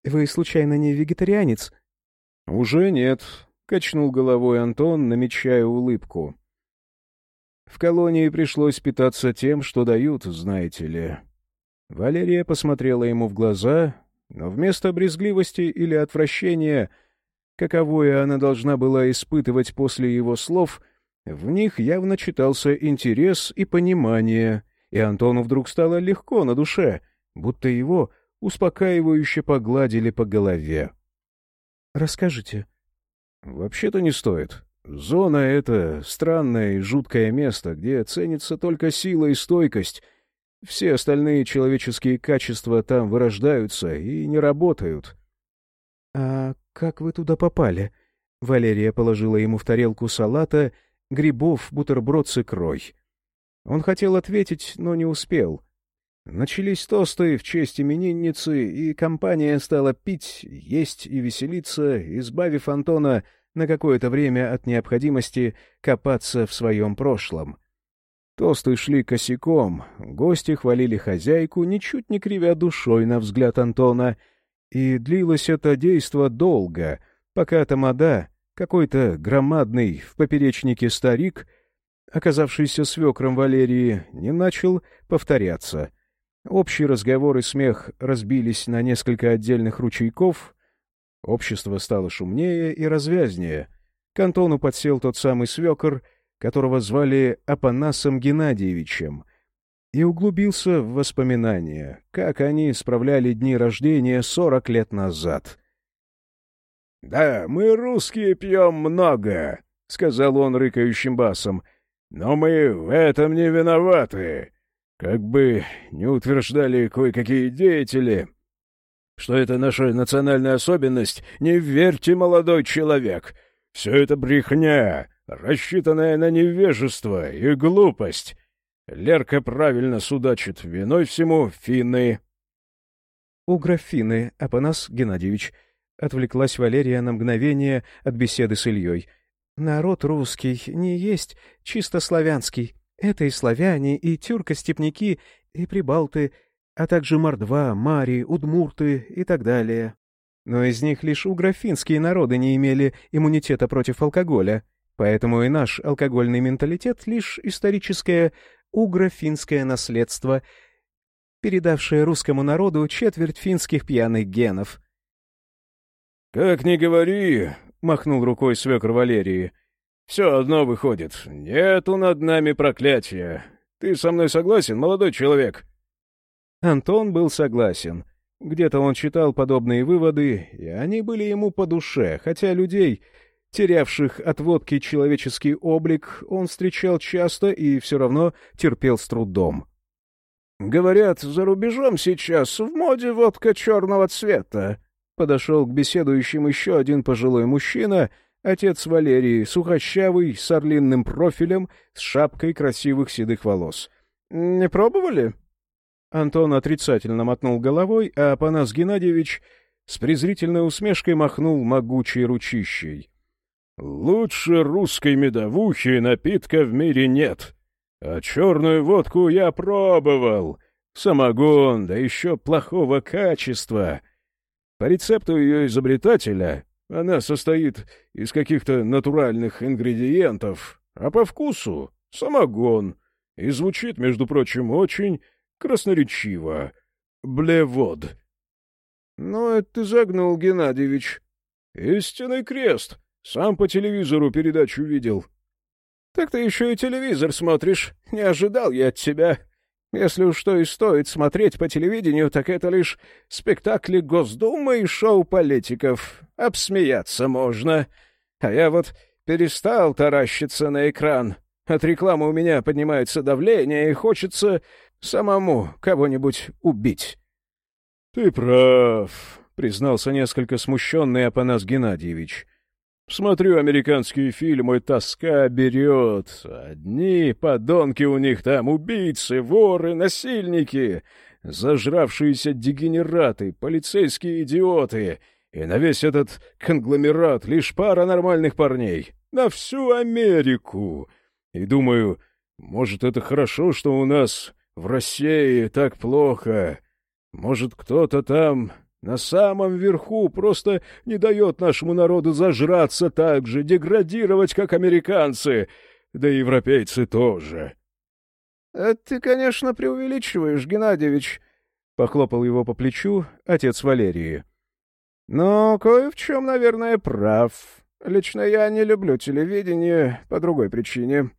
Вы, случайно, не вегетарианец?» «Уже нет», — качнул головой Антон, намечая улыбку. «В колонии пришлось питаться тем, что дают, знаете ли». Валерия посмотрела ему в глаза, но вместо брезгливости или отвращения, каковое она должна была испытывать после его слов, в них явно читался интерес и понимание, и Антону вдруг стало легко на душе, будто его успокаивающе погладили по голове. «Расскажите». «Вообще-то не стоит. Зона — это странное и жуткое место, где ценится только сила и стойкость. Все остальные человеческие качества там вырождаются и не работают». «А как вы туда попали?» Валерия положила ему в тарелку салата, грибов, бутерброд с икрой. Он хотел ответить, но не успел — Начались тосты в честь именинницы, и компания стала пить, есть и веселиться, избавив Антона на какое-то время от необходимости копаться в своем прошлом. Тосты шли косяком, гости хвалили хозяйку, ничуть не кривя душой на взгляд Антона, и длилось это действо долго, пока Тамада, какой-то громадный в поперечнике старик, оказавшийся свекром Валерии, не начал повторяться — Общий разговор и смех разбились на несколько отдельных ручейков. Общество стало шумнее и развязнее. К Антону подсел тот самый свекор, которого звали Апанасом Геннадьевичем, и углубился в воспоминания, как они справляли дни рождения сорок лет назад. «Да, мы, русские, пьем много», — сказал он рыкающим басом, — «но мы в этом не виноваты, как бы не утверждали кое-какие деятели» что это наша национальная особенность, не верьте, молодой человек. Все это брехня, рассчитанная на невежество и глупость. Лерка правильно судачит, виной всему финны. — У графины, Апанас Геннадьевич, — отвлеклась Валерия на мгновение от беседы с Ильей. — Народ русский не есть чисто славянский. Это и славяне, и тюрко-степняки, и прибалты, а также мордва, мари, удмурты и так далее. Но из них лишь уграфинские народы не имели иммунитета против алкоголя, поэтому и наш алкогольный менталитет — лишь историческое угро-финское наследство, передавшее русскому народу четверть финских пьяных генов. «Как ни говори», — махнул рукой свекр Валерии, — «все одно выходит. Нету над нами проклятия. Ты со мной согласен, молодой человек?» Антон был согласен. Где-то он читал подобные выводы, и они были ему по душе, хотя людей, терявших от водки человеческий облик, он встречал часто и все равно терпел с трудом. «Говорят, за рубежом сейчас в моде водка черного цвета», — подошел к беседующим еще один пожилой мужчина, отец Валерии, сухощавый, с орлинным профилем, с шапкой красивых седых волос. «Не пробовали?» Антон отрицательно мотнул головой, а Апанас Геннадьевич с презрительной усмешкой махнул могучей ручищей. «Лучше русской медовухи напитка в мире нет. А черную водку я пробовал. Самогон, да еще плохого качества. По рецепту ее изобретателя она состоит из каких-то натуральных ингредиентов, а по вкусу — самогон. И звучит, между прочим, очень красноречиво. Блевод. — Ну, это ты загнул, Геннадьевич. — Истинный крест. Сам по телевизору передачу видел. — Так ты еще и телевизор смотришь. Не ожидал я от тебя. Если уж что и стоит смотреть по телевидению, так это лишь спектакли Госдумы и шоу политиков. Обсмеяться можно. А я вот перестал таращиться на экран. От рекламы у меня поднимается давление, и хочется самому кого-нибудь убить. — Ты прав, — признался несколько смущенный Апанас Геннадьевич. — Смотрю американские фильмы, тоска берет. Одни подонки у них там, убийцы, воры, насильники, зажравшиеся дегенераты, полицейские идиоты. И на весь этот конгломерат лишь пара нормальных парней. На всю Америку. И думаю, может, это хорошо, что у нас в России так плохо. Может, кто-то там на самом верху просто не дает нашему народу зажраться так же, деградировать, как американцы, да и европейцы тоже. — Это ты, конечно, преувеличиваешь, Геннадьевич, — похлопал его по плечу отец Валерии. — Но кое в чем, наверное, прав. Лично я не люблю телевидение по другой причине.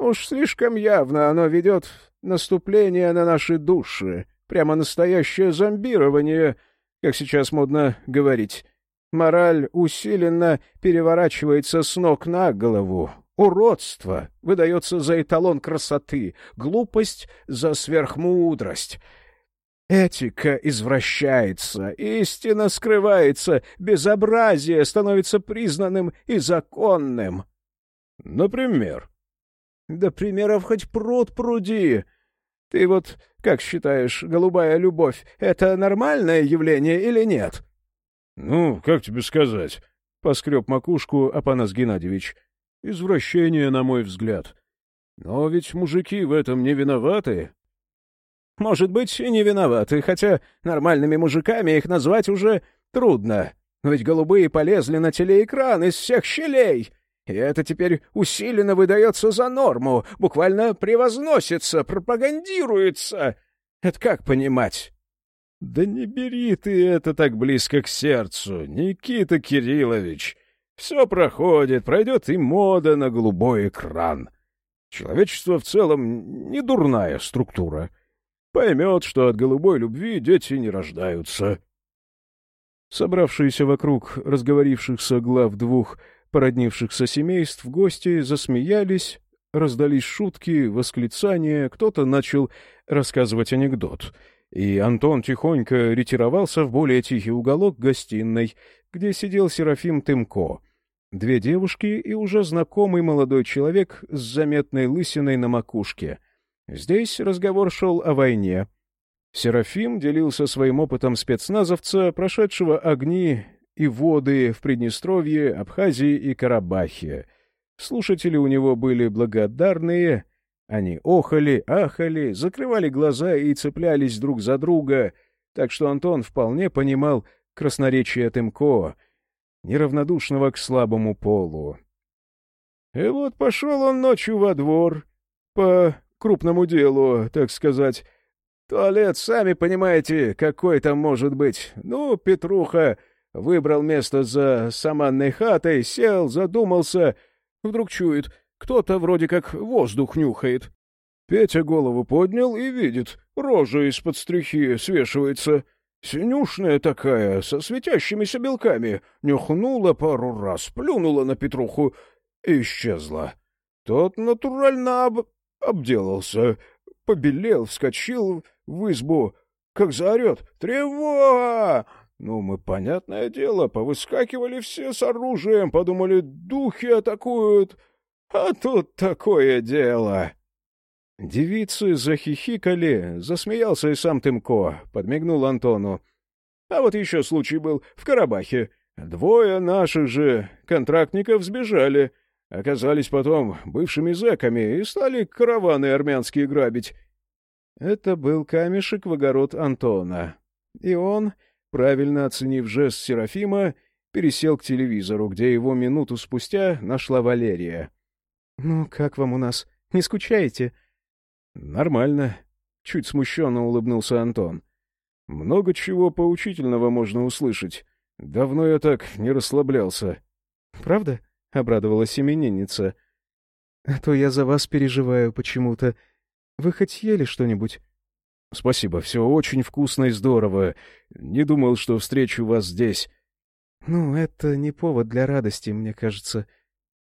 Уж слишком явно оно ведет наступление на наши души, прямо настоящее зомбирование, как сейчас модно говорить. Мораль усиленно переворачивается с ног на голову. Уродство выдается за эталон красоты, глупость — за сверхмудрость. Этика извращается, истина скрывается, безобразие становится признанным и законным. Например, да примеров хоть пруд пруди. Ты вот как считаешь, голубая любовь — это нормальное явление или нет? — Ну, как тебе сказать? — поскреб макушку Апанас Геннадьевич. — Извращение, на мой взгляд. Но ведь мужики в этом не виноваты. — Может быть, и не виноваты, хотя нормальными мужиками их назвать уже трудно. Ведь голубые полезли на телеэкран из всех щелей. И это теперь усиленно выдается за норму, буквально превозносится, пропагандируется. Это как понимать? Да не бери ты это так близко к сердцу, Никита Кириллович. Все проходит, пройдет и мода на голубой экран. Человечество в целом не дурная структура. Поймет, что от голубой любви дети не рождаются. Собравшиеся вокруг разговорившихся глав двух породнившихся семейств гости засмеялись, раздались шутки, восклицания, кто-то начал рассказывать анекдот. И Антон тихонько ретировался в более тихий уголок гостиной, где сидел Серафим Тымко. Две девушки и уже знакомый молодой человек с заметной лысиной на макушке. Здесь разговор шел о войне. Серафим делился своим опытом спецназовца, прошедшего огни и воды в Приднестровье, Абхазии и Карабахе. Слушатели у него были благодарные, они охали, ахали, закрывали глаза и цеплялись друг за друга, так что Антон вполне понимал красноречие Тымко, неравнодушного к слабому полу. И вот пошел он ночью во двор, по крупному делу, так сказать. Туалет, сами понимаете, какой там может быть. Ну, Петруха выбрал место за саманной хатой, сел, задумался, вдруг чует — кто-то вроде как воздух нюхает. Петя голову поднял и видит, рожа из-под стрихи свешивается. Синюшная такая, со светящимися белками, нюхнула пару раз, плюнула на Петруху и исчезла. Тот натурально об... обделался, побелел, вскочил в избу, как заорет «Тревога!» Ну, мы, понятное дело, повыскакивали все с оружием, подумали, духи атакуют — а тут такое дело. Девицы захихикали, засмеялся и сам Тымко, подмигнул Антону. А вот еще случай был в Карабахе. Двое наших же контрактников сбежали, оказались потом бывшими зэками и стали караваны армянские грабить. Это был камешек в огород Антона. И он, правильно оценив жест Серафима, пересел к телевизору, где его минуту спустя нашла Валерия. «Ну, как вам у нас? Не скучаете?» «Нормально», — чуть смущенно улыбнулся Антон. «Много чего поучительного можно услышать. Давно я так не расслаблялся». «Правда?» — обрадовалась именинница. «А то я за вас переживаю почему-то. Вы хоть ели что-нибудь?» «Спасибо, все очень вкусно и здорово. Не думал, что встречу вас здесь». «Ну, это не повод для радости, мне кажется».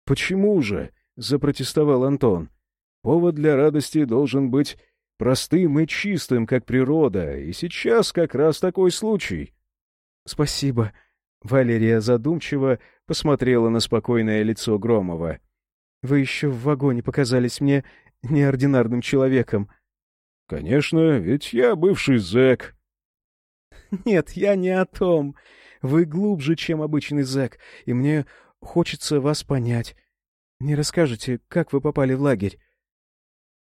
«Почему же?» запротестовал Антон. Повод для радости должен быть простым и чистым, как природа, и сейчас как раз такой случай. — Спасибо. Валерия задумчиво посмотрела на спокойное лицо Громова. — Вы еще в вагоне показались мне неординарным человеком. — Конечно, ведь я бывший зэк. — Нет, я не о том. Вы глубже, чем обычный зэк, и мне хочется вас понять. Не расскажете, как вы попали в лагерь?»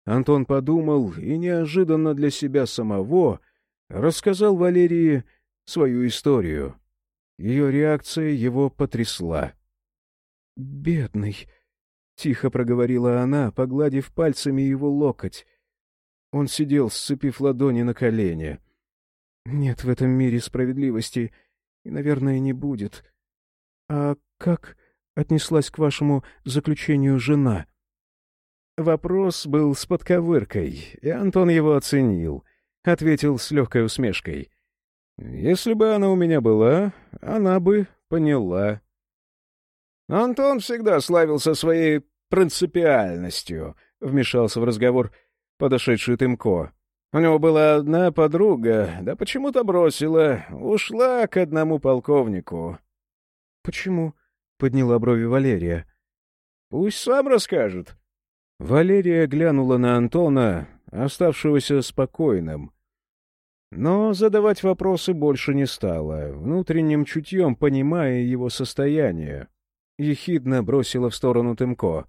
Антон подумал и неожиданно для себя самого рассказал Валерии свою историю. Ее реакция его потрясла. «Бедный!» — тихо проговорила она, погладив пальцами его локоть. Он сидел, сцепив ладони на колени. «Нет в этом мире справедливости, и, наверное, не будет. А как отнеслась к вашему заключению жена?» Вопрос был с подковыркой, и Антон его оценил. Ответил с легкой усмешкой. «Если бы она у меня была, она бы поняла». «Антон всегда славился своей принципиальностью», — вмешался в разговор подошедший Тымко. «У него была одна подруга, да почему-то бросила, ушла к одному полковнику». «Почему?» подняла брови Валерия. «Пусть сам расскажет». Валерия глянула на Антона, оставшегося спокойным. Но задавать вопросы больше не стала, внутренним чутьем понимая его состояние. Ехидно бросила в сторону Тымко.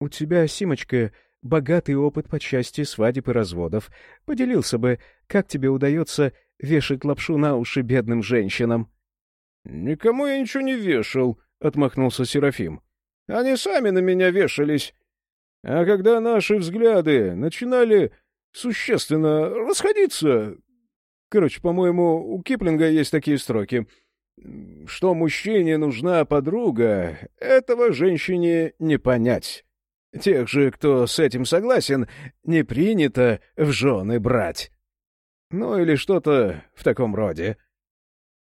«У тебя, Симочка, богатый опыт по части свадеб и разводов. Поделился бы, как тебе удается вешать лапшу на уши бедным женщинам». «Никому я ничего не вешал», — отмахнулся Серафим. «Они сами на меня вешались. А когда наши взгляды начинали существенно расходиться... Короче, по-моему, у Киплинга есть такие строки. Что мужчине нужна подруга, этого женщине не понять. Тех же, кто с этим согласен, не принято в жены брать. Ну или что-то в таком роде.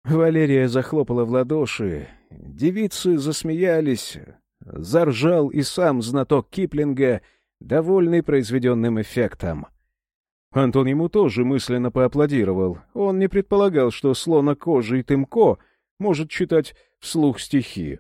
Валерия захлопала в ладоши, девицы засмеялись, заржал и сам знаток Киплинга, довольный произведенным эффектом. Антон ему тоже мысленно поаплодировал. Он не предполагал, что слона-кожий Тымко может читать вслух стихи.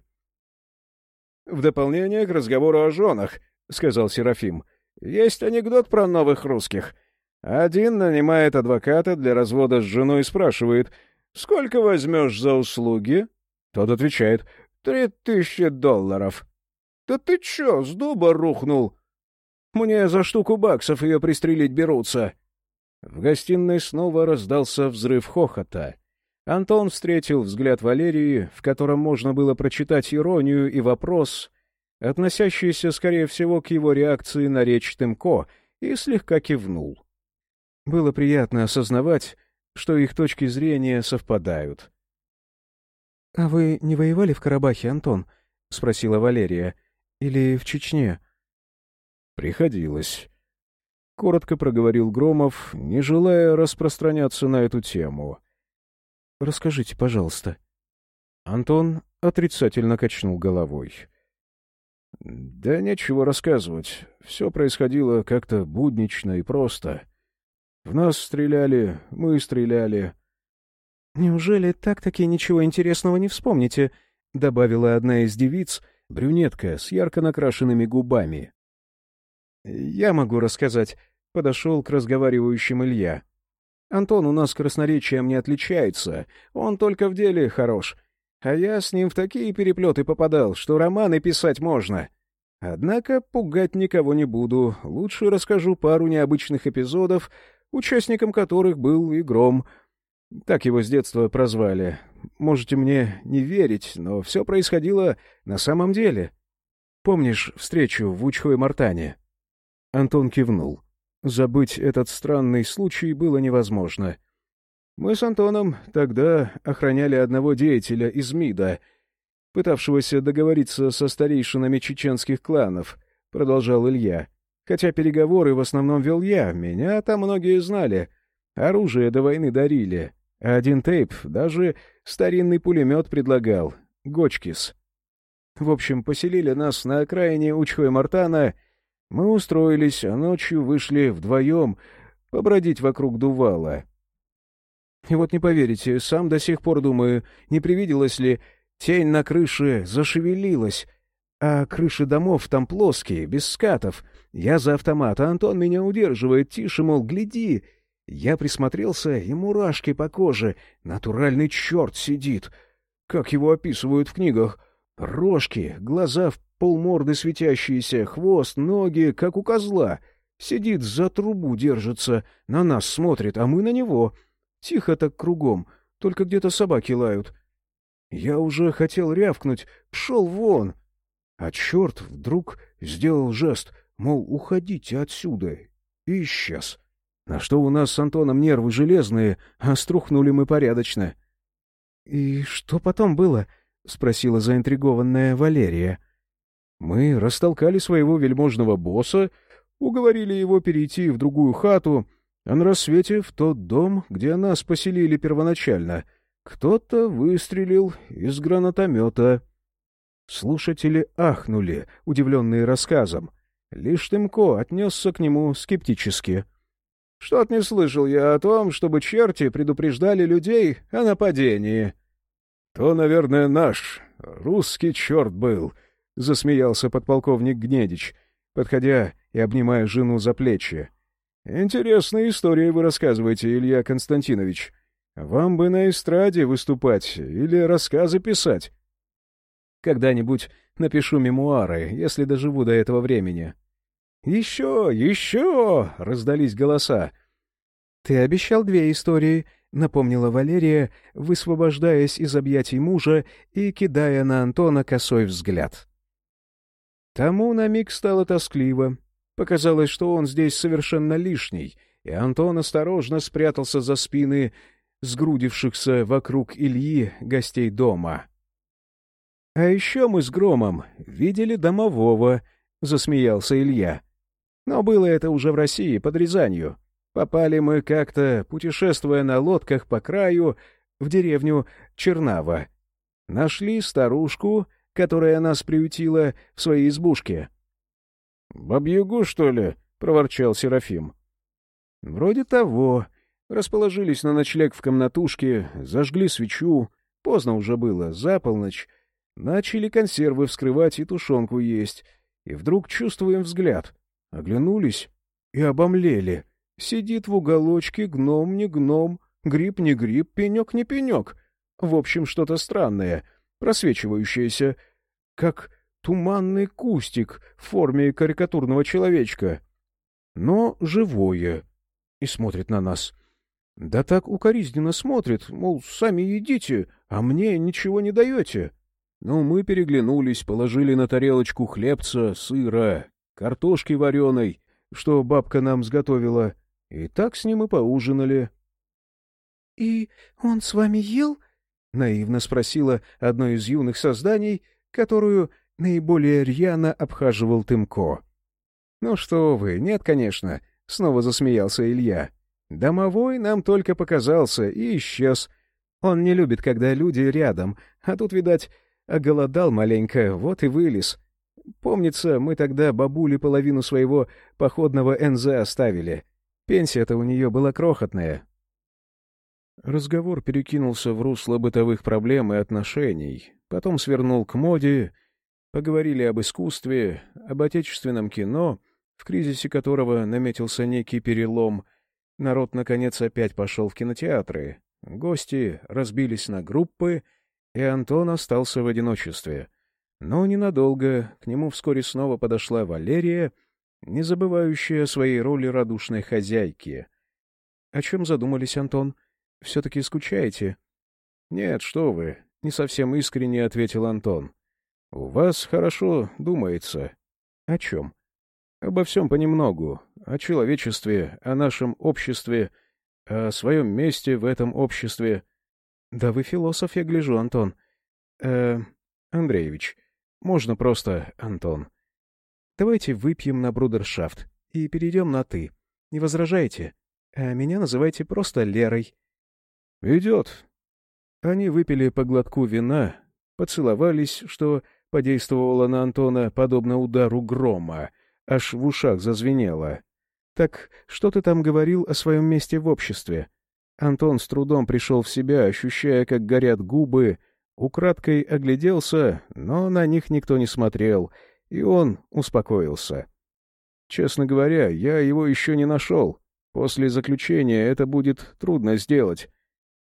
«В дополнение к разговору о женах», — сказал Серафим, — «есть анекдот про новых русских. Один нанимает адвоката для развода с женой и спрашивает, «Сколько возьмешь за услуги?» Тот отвечает, «Три тысячи долларов». «Да ты чё, с дуба рухнул?» «Мне за штуку баксов ее пристрелить берутся». В гостиной снова раздался взрыв хохота. Антон встретил взгляд Валерии, в котором можно было прочитать иронию и вопрос, относящийся, скорее всего, к его реакции на речь Тымко, и слегка кивнул. Было приятно осознавать, что их точки зрения совпадают. — А вы не воевали в Карабахе, Антон? — спросила Валерия. — Или в Чечне? — Приходилось. Коротко проговорил Громов, не желая распространяться на эту тему. — Расскажите, пожалуйста». Антон отрицательно качнул головой. «Да нечего рассказывать. Все происходило как-то буднично и просто. В нас стреляли, мы стреляли». «Неужели так-таки ничего интересного не вспомните?» — добавила одна из девиц, брюнетка с ярко накрашенными губами. «Я могу рассказать», — подошел к разговаривающим Илья. Антон у нас красноречием не отличается, он только в деле хорош. А я с ним в такие переплеты попадал, что романы писать можно. Однако пугать никого не буду, лучше расскажу пару необычных эпизодов, участником которых был и Гром. Так его с детства прозвали. Можете мне не верить, но все происходило на самом деле. Помнишь встречу в Учхой-Мартане?» Антон кивнул. Забыть этот странный случай было невозможно. Мы с Антоном тогда охраняли одного деятеля из МИДа, пытавшегося договориться со старейшинами чеченских кланов, продолжал Илья. Хотя переговоры в основном вел я, меня там многие знали. Оружие до войны дарили. А один тейп даже старинный пулемет предлагал. Гочкис. В общем, поселили нас на окраине Учхой-Мартана — мы устроились, а ночью вышли вдвоем побродить вокруг Дувала. И вот не поверите, сам до сих пор думаю, не привиделось ли, тень на крыше зашевелилась, а крыши домов там плоские, без скатов. Я за автомат, а Антон меня удерживает, тише, мол, гляди. Я присмотрелся, и мурашки по коже. Натуральный черт сидит. Как его описывают в книгах. Рожки, глаза в полморды светящиеся, хвост, ноги, как у козла. Сидит, за трубу держится, на нас смотрит, а мы на него. Тихо так кругом, только где-то собаки лают. Я уже хотел рявкнуть, пшел вон. А черт вдруг сделал жест, мол, уходите отсюда, и исчез. На что у нас с Антоном нервы железные, а струхнули мы порядочно. — И что потом было? — спросила заинтригованная Валерия. — мы растолкали своего вельможного босса, уговорили его перейти в другую хату, а на рассвете в тот дом, где нас поселили первоначально, кто-то выстрелил из гранатомета. Слушатели ахнули, удивленные рассказом. Лишь Тымко отнесся к нему скептически. — Что-то не слышал я о том, чтобы черти предупреждали людей о нападении. — То, наверное, наш русский черт был, — засмеялся подполковник Гнедич, подходя и обнимая жену за плечи. — Интересные истории вы рассказываете, Илья Константинович. Вам бы на эстраде выступать или рассказы писать. — Когда-нибудь напишу мемуары, если доживу до этого времени. — Еще, еще! — раздались голоса. — Ты обещал две истории, — напомнила Валерия, высвобождаясь из объятий мужа и кидая на Антона косой взгляд. Тому на миг стало тоскливо. Показалось, что он здесь совершенно лишний, и Антон осторожно спрятался за спины сгрудившихся вокруг Ильи гостей дома. А еще мы с Громом видели домового, — засмеялся Илья. «Но было это уже в России, под Рязанью. Попали мы как-то, путешествуя на лодках по краю, в деревню Чернава. Нашли старушку, которая нас приютила в своей избушке». «Бабьюгу, что ли?» — проворчал Серафим. «Вроде того. Расположились на ночлег в комнатушке, зажгли свечу. Поздно уже было, за полночь. Начали консервы вскрывать и тушенку есть. И вдруг чувствуем взгляд. Оглянулись и обомлели. Сидит в уголочке гном не гном, гриб не гриб, пенек не пенек. В общем, что-то странное, просвечивающееся, как туманный кустик в форме карикатурного человечка. Но живое. И смотрит на нас. Да так укоризненно смотрит, мол, сами едите, а мне ничего не даете. Ну, мы переглянулись, положили на тарелочку хлебца, сыра, картошки вареной, что бабка нам сготовила, и так с ним и поужинали. — И он с вами ел? — наивно спросила одно из юных созданий, которую наиболее рьяно обхаживал Тымко. — Ну что вы, нет, конечно, — снова засмеялся Илья. — Домовой нам только показался и исчез. Он не любит, когда люди рядом, а тут, видать, Оголодал маленько, вот и вылез. Помнится, мы тогда бабуле половину своего походного НЗ оставили. Пенсия-то у нее была крохотная. Разговор перекинулся в русло бытовых проблем и отношений, потом свернул к моде, поговорили об искусстве, об отечественном кино, в кризисе которого наметился некий перелом. Народ, наконец, опять пошел в кинотеатры. Гости разбились на группы — и Антон остался в одиночестве. Но ненадолго, к нему вскоре снова подошла Валерия, не забывающая своей роли радушной хозяйки. — О чем задумались, Антон? Все-таки скучаете? — Нет, что вы, — не совсем искренне ответил Антон. — У вас хорошо думается. — О чем? — Обо всем понемногу. О человечестве, о нашем обществе, о своем месте в этом обществе. Да вы философ, я гляжу, Антон. Э, Андреевич, можно просто Антон. Давайте выпьем на брудершафт и перейдем на «ты». Не возражаете? А меня называйте просто Лерой. Идет. Они выпили по глотку вина, поцеловались, что подействовало на Антона подобно удару грома, аж в ушах зазвенело. «Так что ты там говорил о своем месте в обществе?» Антон с трудом пришел в себя, ощущая, как горят губы, украдкой огляделся, но на них никто не смотрел, и он успокоился. Честно говоря, я его еще не нашел. После заключения это будет трудно сделать.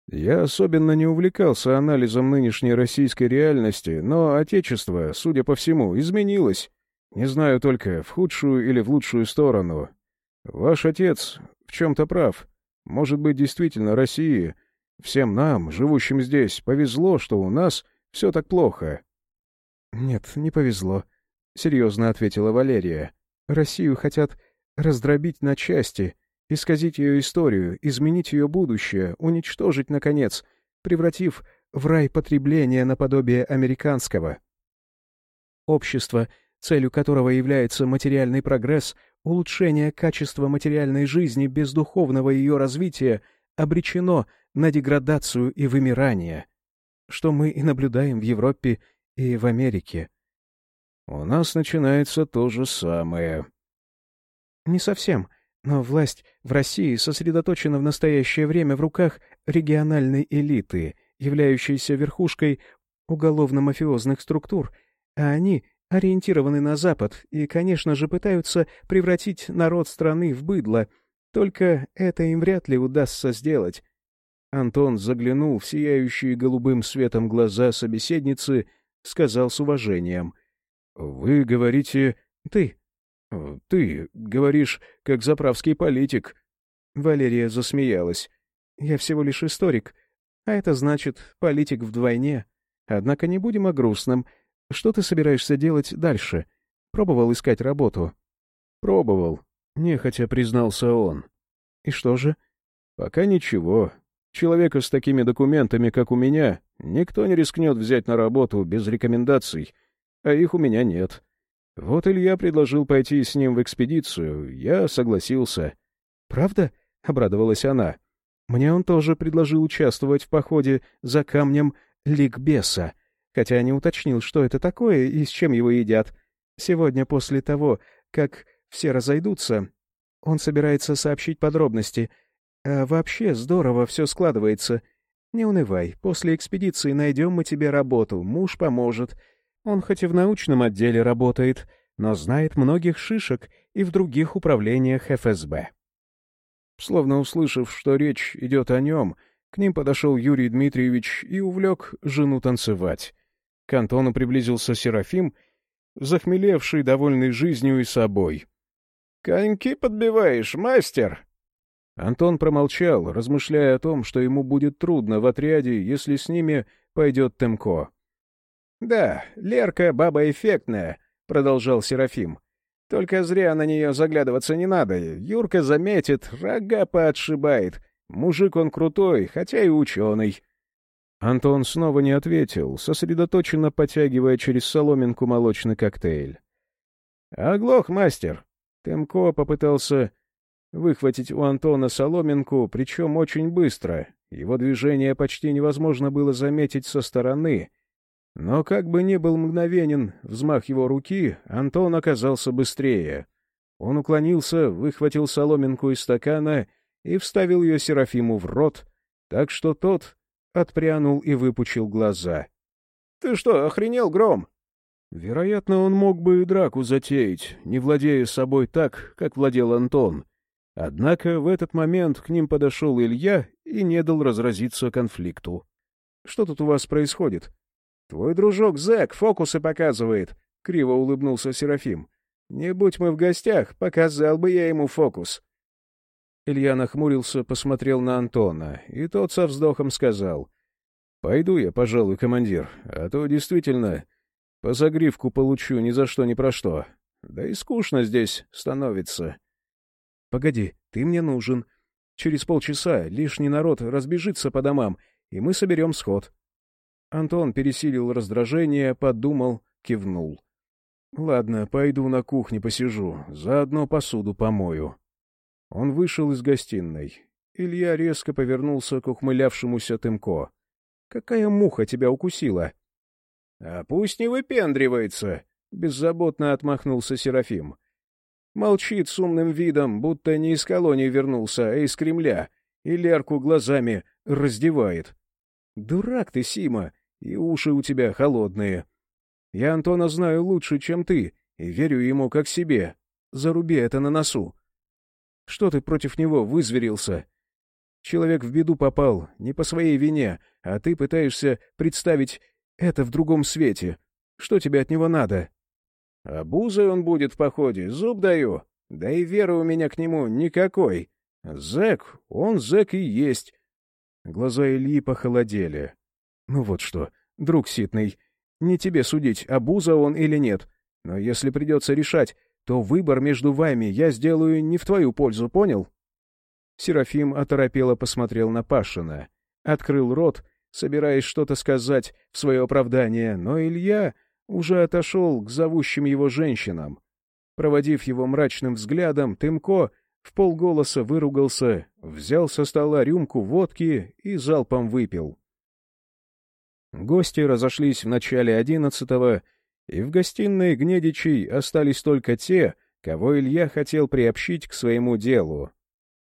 Я особенно не увлекался анализом нынешней российской реальности, но Отечество, судя по всему, изменилось. Не знаю только, в худшую или в лучшую сторону. Ваш отец в чем-то прав. Может быть, действительно России, всем нам, живущим здесь, повезло, что у нас все так плохо?» «Нет, не повезло», — серьезно ответила Валерия. «Россию хотят раздробить на части, исказить ее историю, изменить ее будущее, уничтожить, наконец, превратив в рай потребления наподобие американского. Общество, целью которого является материальный прогресс, Улучшение качества материальной жизни без духовного ее развития обречено на деградацию и вымирание, что мы и наблюдаем в Европе и в Америке. У нас начинается то же самое. Не совсем, но власть в России сосредоточена в настоящее время в руках региональной элиты, являющейся верхушкой уголовно-мафиозных структур, а они ориентированы на Запад и, конечно же, пытаются превратить народ страны в быдло, только это им вряд ли удастся сделать. Антон заглянул в сияющие голубым светом глаза собеседницы, сказал с уважением. — Вы говорите... Ты. Ты говоришь, как заправский политик. Валерия засмеялась. — Я всего лишь историк, а это значит политик вдвойне. Однако не будем о грустном — что ты собираешься делать дальше? Пробовал искать работу? Пробовал. Нехотя признался он. И что же? Пока ничего. Человека с такими документами, как у меня, никто не рискнет взять на работу без рекомендаций, а их у меня нет. Вот Илья предложил пойти с ним в экспедицию, я согласился. «Правда?» — обрадовалась она. «Мне он тоже предложил участвовать в походе за камнем Ликбеса, хотя не уточнил, что это такое и с чем его едят. Сегодня, после того, как все разойдутся, он собирается сообщить подробности. А вообще здорово все складывается. Не унывай, после экспедиции найдем мы тебе работу, муж поможет. Он хоть и в научном отделе работает, но знает многих шишек и в других управлениях ФСБ. Словно услышав, что речь идет о нем, к ним подошел Юрий Дмитриевич и увлек жену танцевать. К Антону приблизился Серафим, захмелевший, довольный жизнью и собой. «Коньки подбиваешь, мастер!» Антон промолчал, размышляя о том, что ему будет трудно в отряде, если с ними пойдет Темко. «Да, Лерка баба эффектная», — продолжал Серафим. «Только зря на нее заглядываться не надо. Юрка заметит, рога поотшибает. Мужик он крутой, хотя и ученый». Антон снова не ответил, сосредоточенно потягивая через соломинку молочный коктейль. «Оглох, мастер!» Темко попытался выхватить у Антона соломинку, причем очень быстро. Его движение почти невозможно было заметить со стороны — но как бы ни был мгновенен взмах его руки, Антон оказался быстрее. Он уклонился, выхватил соломинку из стакана и вставил ее Серафиму в рот, так что тот отпрянул и выпучил глаза. — Ты что, охренел, Гром? Вероятно, он мог бы и драку затеять, не владея собой так, как владел Антон. Однако в этот момент к ним подошел Илья и не дал разразиться конфликту. — Что тут у вас происходит? «Твой дружок Зэк фокусы показывает», — криво улыбнулся Серафим. «Не будь мы в гостях, показал бы я ему фокус». Илья нахмурился, посмотрел на Антона, и тот со вздохом сказал. «Пойду я, пожалуй, командир, а то действительно по загривку получу ни за что ни про что. Да и скучно здесь становится». «Погоди, ты мне нужен. Через полчаса лишний народ разбежится по домам, и мы соберем сход», Антон пересилил раздражение, подумал, кивнул. «Ладно, пойду на кухне посижу, заодно посуду помою». Он вышел из гостиной. Илья резко повернулся к ухмылявшемуся Тымко. «Какая муха тебя укусила?» «А пусть не выпендривается!» — беззаботно отмахнулся Серафим. Молчит с умным видом, будто не из колонии вернулся, а из Кремля, и Лерку глазами раздевает. «Дурак ты, Сима! И уши у тебя холодные. Я Антона знаю лучше, чем ты, и верю ему как себе. Заруби это на носу. Что ты против него вызверился? Человек в беду попал, не по своей вине, а ты пытаешься представить это в другом свете. Что тебе от него надо? Обузой он будет в походе, зуб даю. Да и веры у меня к нему никакой. Зэк, он зэк и есть. Глаза Ильи похолодели. Ну вот что, друг Ситный, не тебе судить, обуза он или нет. Но если придется решать, то выбор между вами я сделаю не в твою пользу, понял? Серафим оторопело посмотрел на Пашина, открыл рот, собираясь что-то сказать в свое оправдание, но Илья уже отошел к зовущим его женщинам. Проводив его мрачным взглядом, Тымко в полголоса выругался, взял со стола рюмку водки и залпом выпил. Гости разошлись в начале одиннадцатого, и в гостиной Гнедичей остались только те, кого Илья хотел приобщить к своему делу.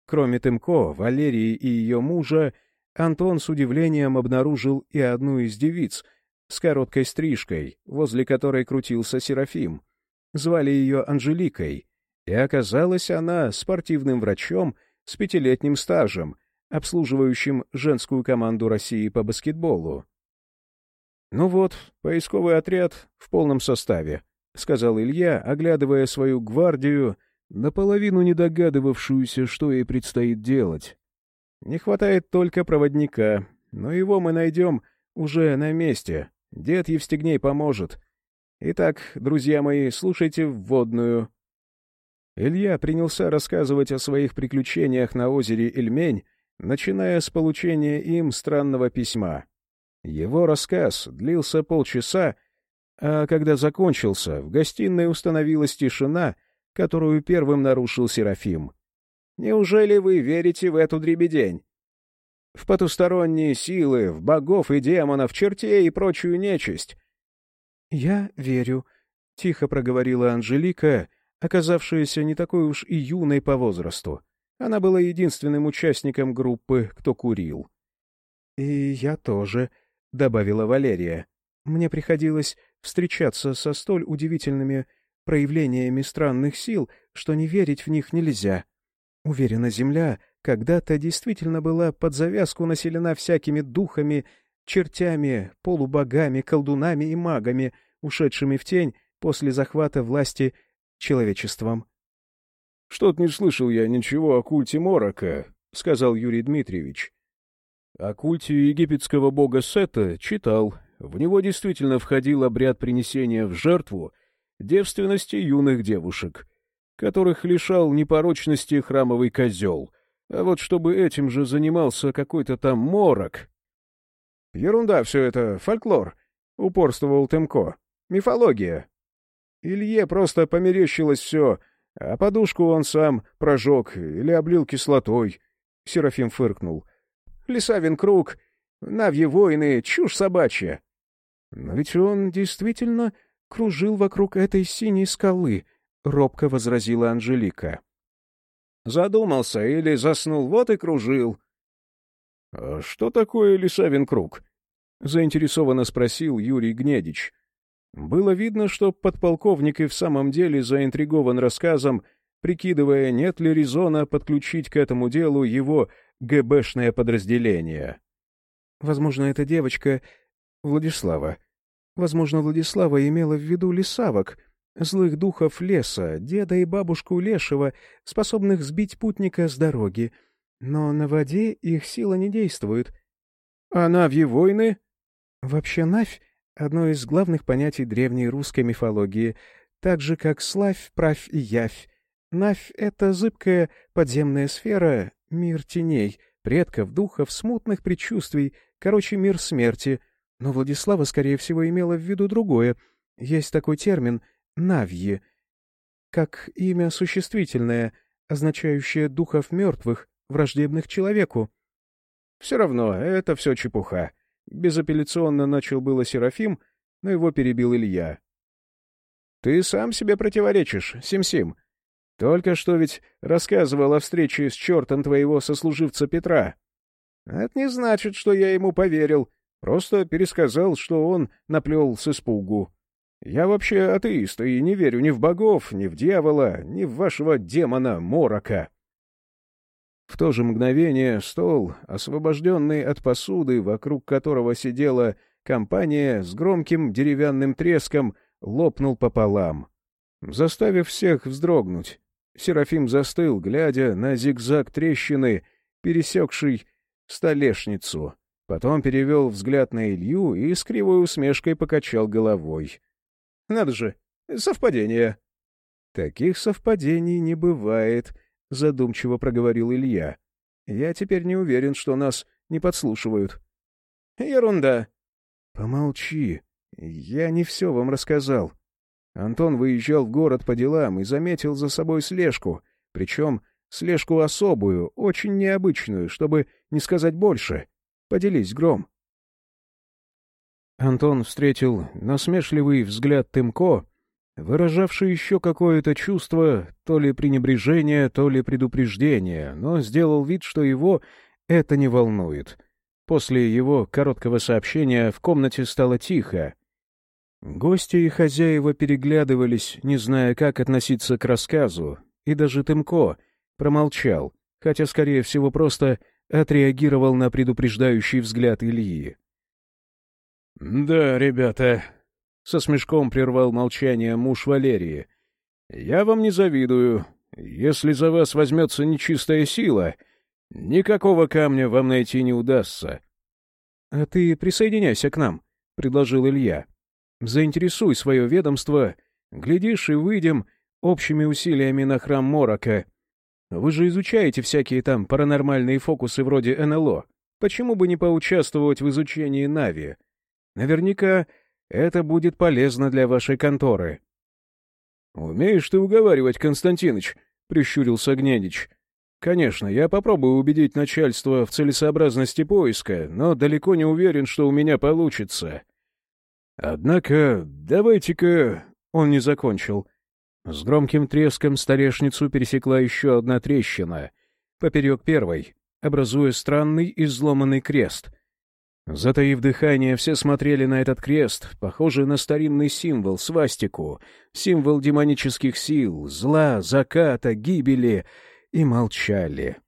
Кроме Тымко, Валерии и ее мужа, Антон с удивлением обнаружил и одну из девиц с короткой стрижкой, возле которой крутился Серафим. Звали ее Анжеликой, и оказалась она спортивным врачом с пятилетним стажем, обслуживающим женскую команду России по баскетболу. «Ну вот, поисковый отряд в полном составе», — сказал Илья, оглядывая свою гвардию, наполовину не догадывавшуюся, что ей предстоит делать. «Не хватает только проводника, но его мы найдем уже на месте. Дед Евстигней поможет. Итак, друзья мои, слушайте вводную». Илья принялся рассказывать о своих приключениях на озере Ильмень, начиная с получения им странного письма. Его рассказ длился полчаса, А когда закончился, в гостиной установилась тишина, которую первым нарушил Серафим. «Неужели вы верите в эту дребедень? В потусторонние силы, в богов и демонов, чертей и прочую нечисть?» «Я верю», — тихо проговорила Анжелика, оказавшаяся не такой уж и юной по возрасту. Она была единственным участником группы, кто курил. «И я тоже», — добавила Валерия. «Мне приходилось встречаться со столь удивительными проявлениями странных сил, что не верить в них нельзя. Уверена, Земля когда-то действительно была под завязку населена всякими духами, чертями, полубогами, колдунами и магами, ушедшими в тень после захвата власти человечеством. — Что-то не слышал я ничего о культе Морока, — сказал Юрий Дмитриевич. О культе египетского бога Сета читал. В него действительно входил обряд принесения в жертву девственности юных девушек, которых лишал непорочности храмовый козел. А вот чтобы этим же занимался какой-то там морок... — Ерунда все это, фольклор, — упорствовал Темко. — Мифология. Илье просто померещилось все, а подушку он сам прожег или облил кислотой. Серафим фыркнул. — Лисавин круг, навьи воины, чушь собачья. — Но ведь он действительно кружил вокруг этой синей скалы, — робко возразила Анжелика. Задумался или заснул, вот и кружил. — А что такое Лисавин круг? — заинтересованно спросил Юрий Гнедич. Было видно, что подполковник и в самом деле заинтригован рассказом, прикидывая, нет ли резона подключить к этому делу его ГБшное подразделение. Возможно, эта девочка Владислава Возможно, Владислава имела в виду лесавок, злых духов леса, деда и бабушку Лешего, способных сбить путника с дороги. Но на воде их сила не действует. А Навьи войны? Вообще Навь — одно из главных понятий древней русской мифологии, так же, как Славь, Правь и Явь. Навь — это зыбкая подземная сфера, мир теней, предков, духов, смутных предчувствий, короче, мир смерти — но Владислава, скорее всего, имела в виду другое. Есть такой термин «навьи», как имя существительное, означающее духов мертвых, враждебных человеку. Все равно, это все чепуха. Безапелляционно начал было Серафим, но его перебил Илья. Ты сам себе противоречишь, Сим-Сим. Только что ведь рассказывал о встрече с чертом твоего сослуживца Петра. Это не значит, что я ему поверил, Просто пересказал, что он наплел с испугу. Я вообще атеист и не верю ни в богов, ни в дьявола, ни в вашего демона Морока. В то же мгновение стол, освобожденный от посуды, вокруг которого сидела компания с громким деревянным треском, лопнул пополам, заставив всех вздрогнуть. Серафим застыл, глядя на зигзаг трещины, пересекший столешницу. Потом перевел взгляд на Илью и с кривой усмешкой покачал головой. — Надо же, совпадение. — Таких совпадений не бывает, — задумчиво проговорил Илья. — Я теперь не уверен, что нас не подслушивают. — Ерунда. — Помолчи. Я не все вам рассказал. Антон выезжал в город по делам и заметил за собой слежку, причем слежку особую, очень необычную, чтобы не сказать больше. Поделись, Гром. Антон встретил насмешливый взгляд Тымко, выражавший еще какое-то чувство, то ли пренебрежения, то ли предупреждения, но сделал вид, что его это не волнует. После его короткого сообщения в комнате стало тихо. Гости и хозяева переглядывались, не зная, как относиться к рассказу, и даже Тымко промолчал, хотя, скорее всего, просто отреагировал на предупреждающий взгляд Ильи. «Да, ребята», — со смешком прервал молчание муж Валерии, — «я вам не завидую. Если за вас возьмется нечистая сила, никакого камня вам найти не удастся». «А ты присоединяйся к нам», — предложил Илья. «Заинтересуй свое ведомство, глядишь, и выйдем общими усилиями на храм Морока, вы же изучаете всякие там паранормальные фокусы вроде НЛО. Почему бы не поучаствовать в изучении Нави? Наверняка Это будет полезно для вашей конторы». «Умеешь ты уговаривать, Константиныч», — прищурился Гнедич. «Конечно, я попробую убедить начальство в целесообразности поиска, но далеко не уверен, что у меня получится. Однако, давайте-ка...» Он не закончил. С громким треском столешницу пересекла еще одна трещина, поперек первой, образуя странный изломанный крест. Затаив дыхание, все смотрели на этот крест, похожий на старинный символ, свастику, символ демонических сил, зла, заката, гибели, и молчали.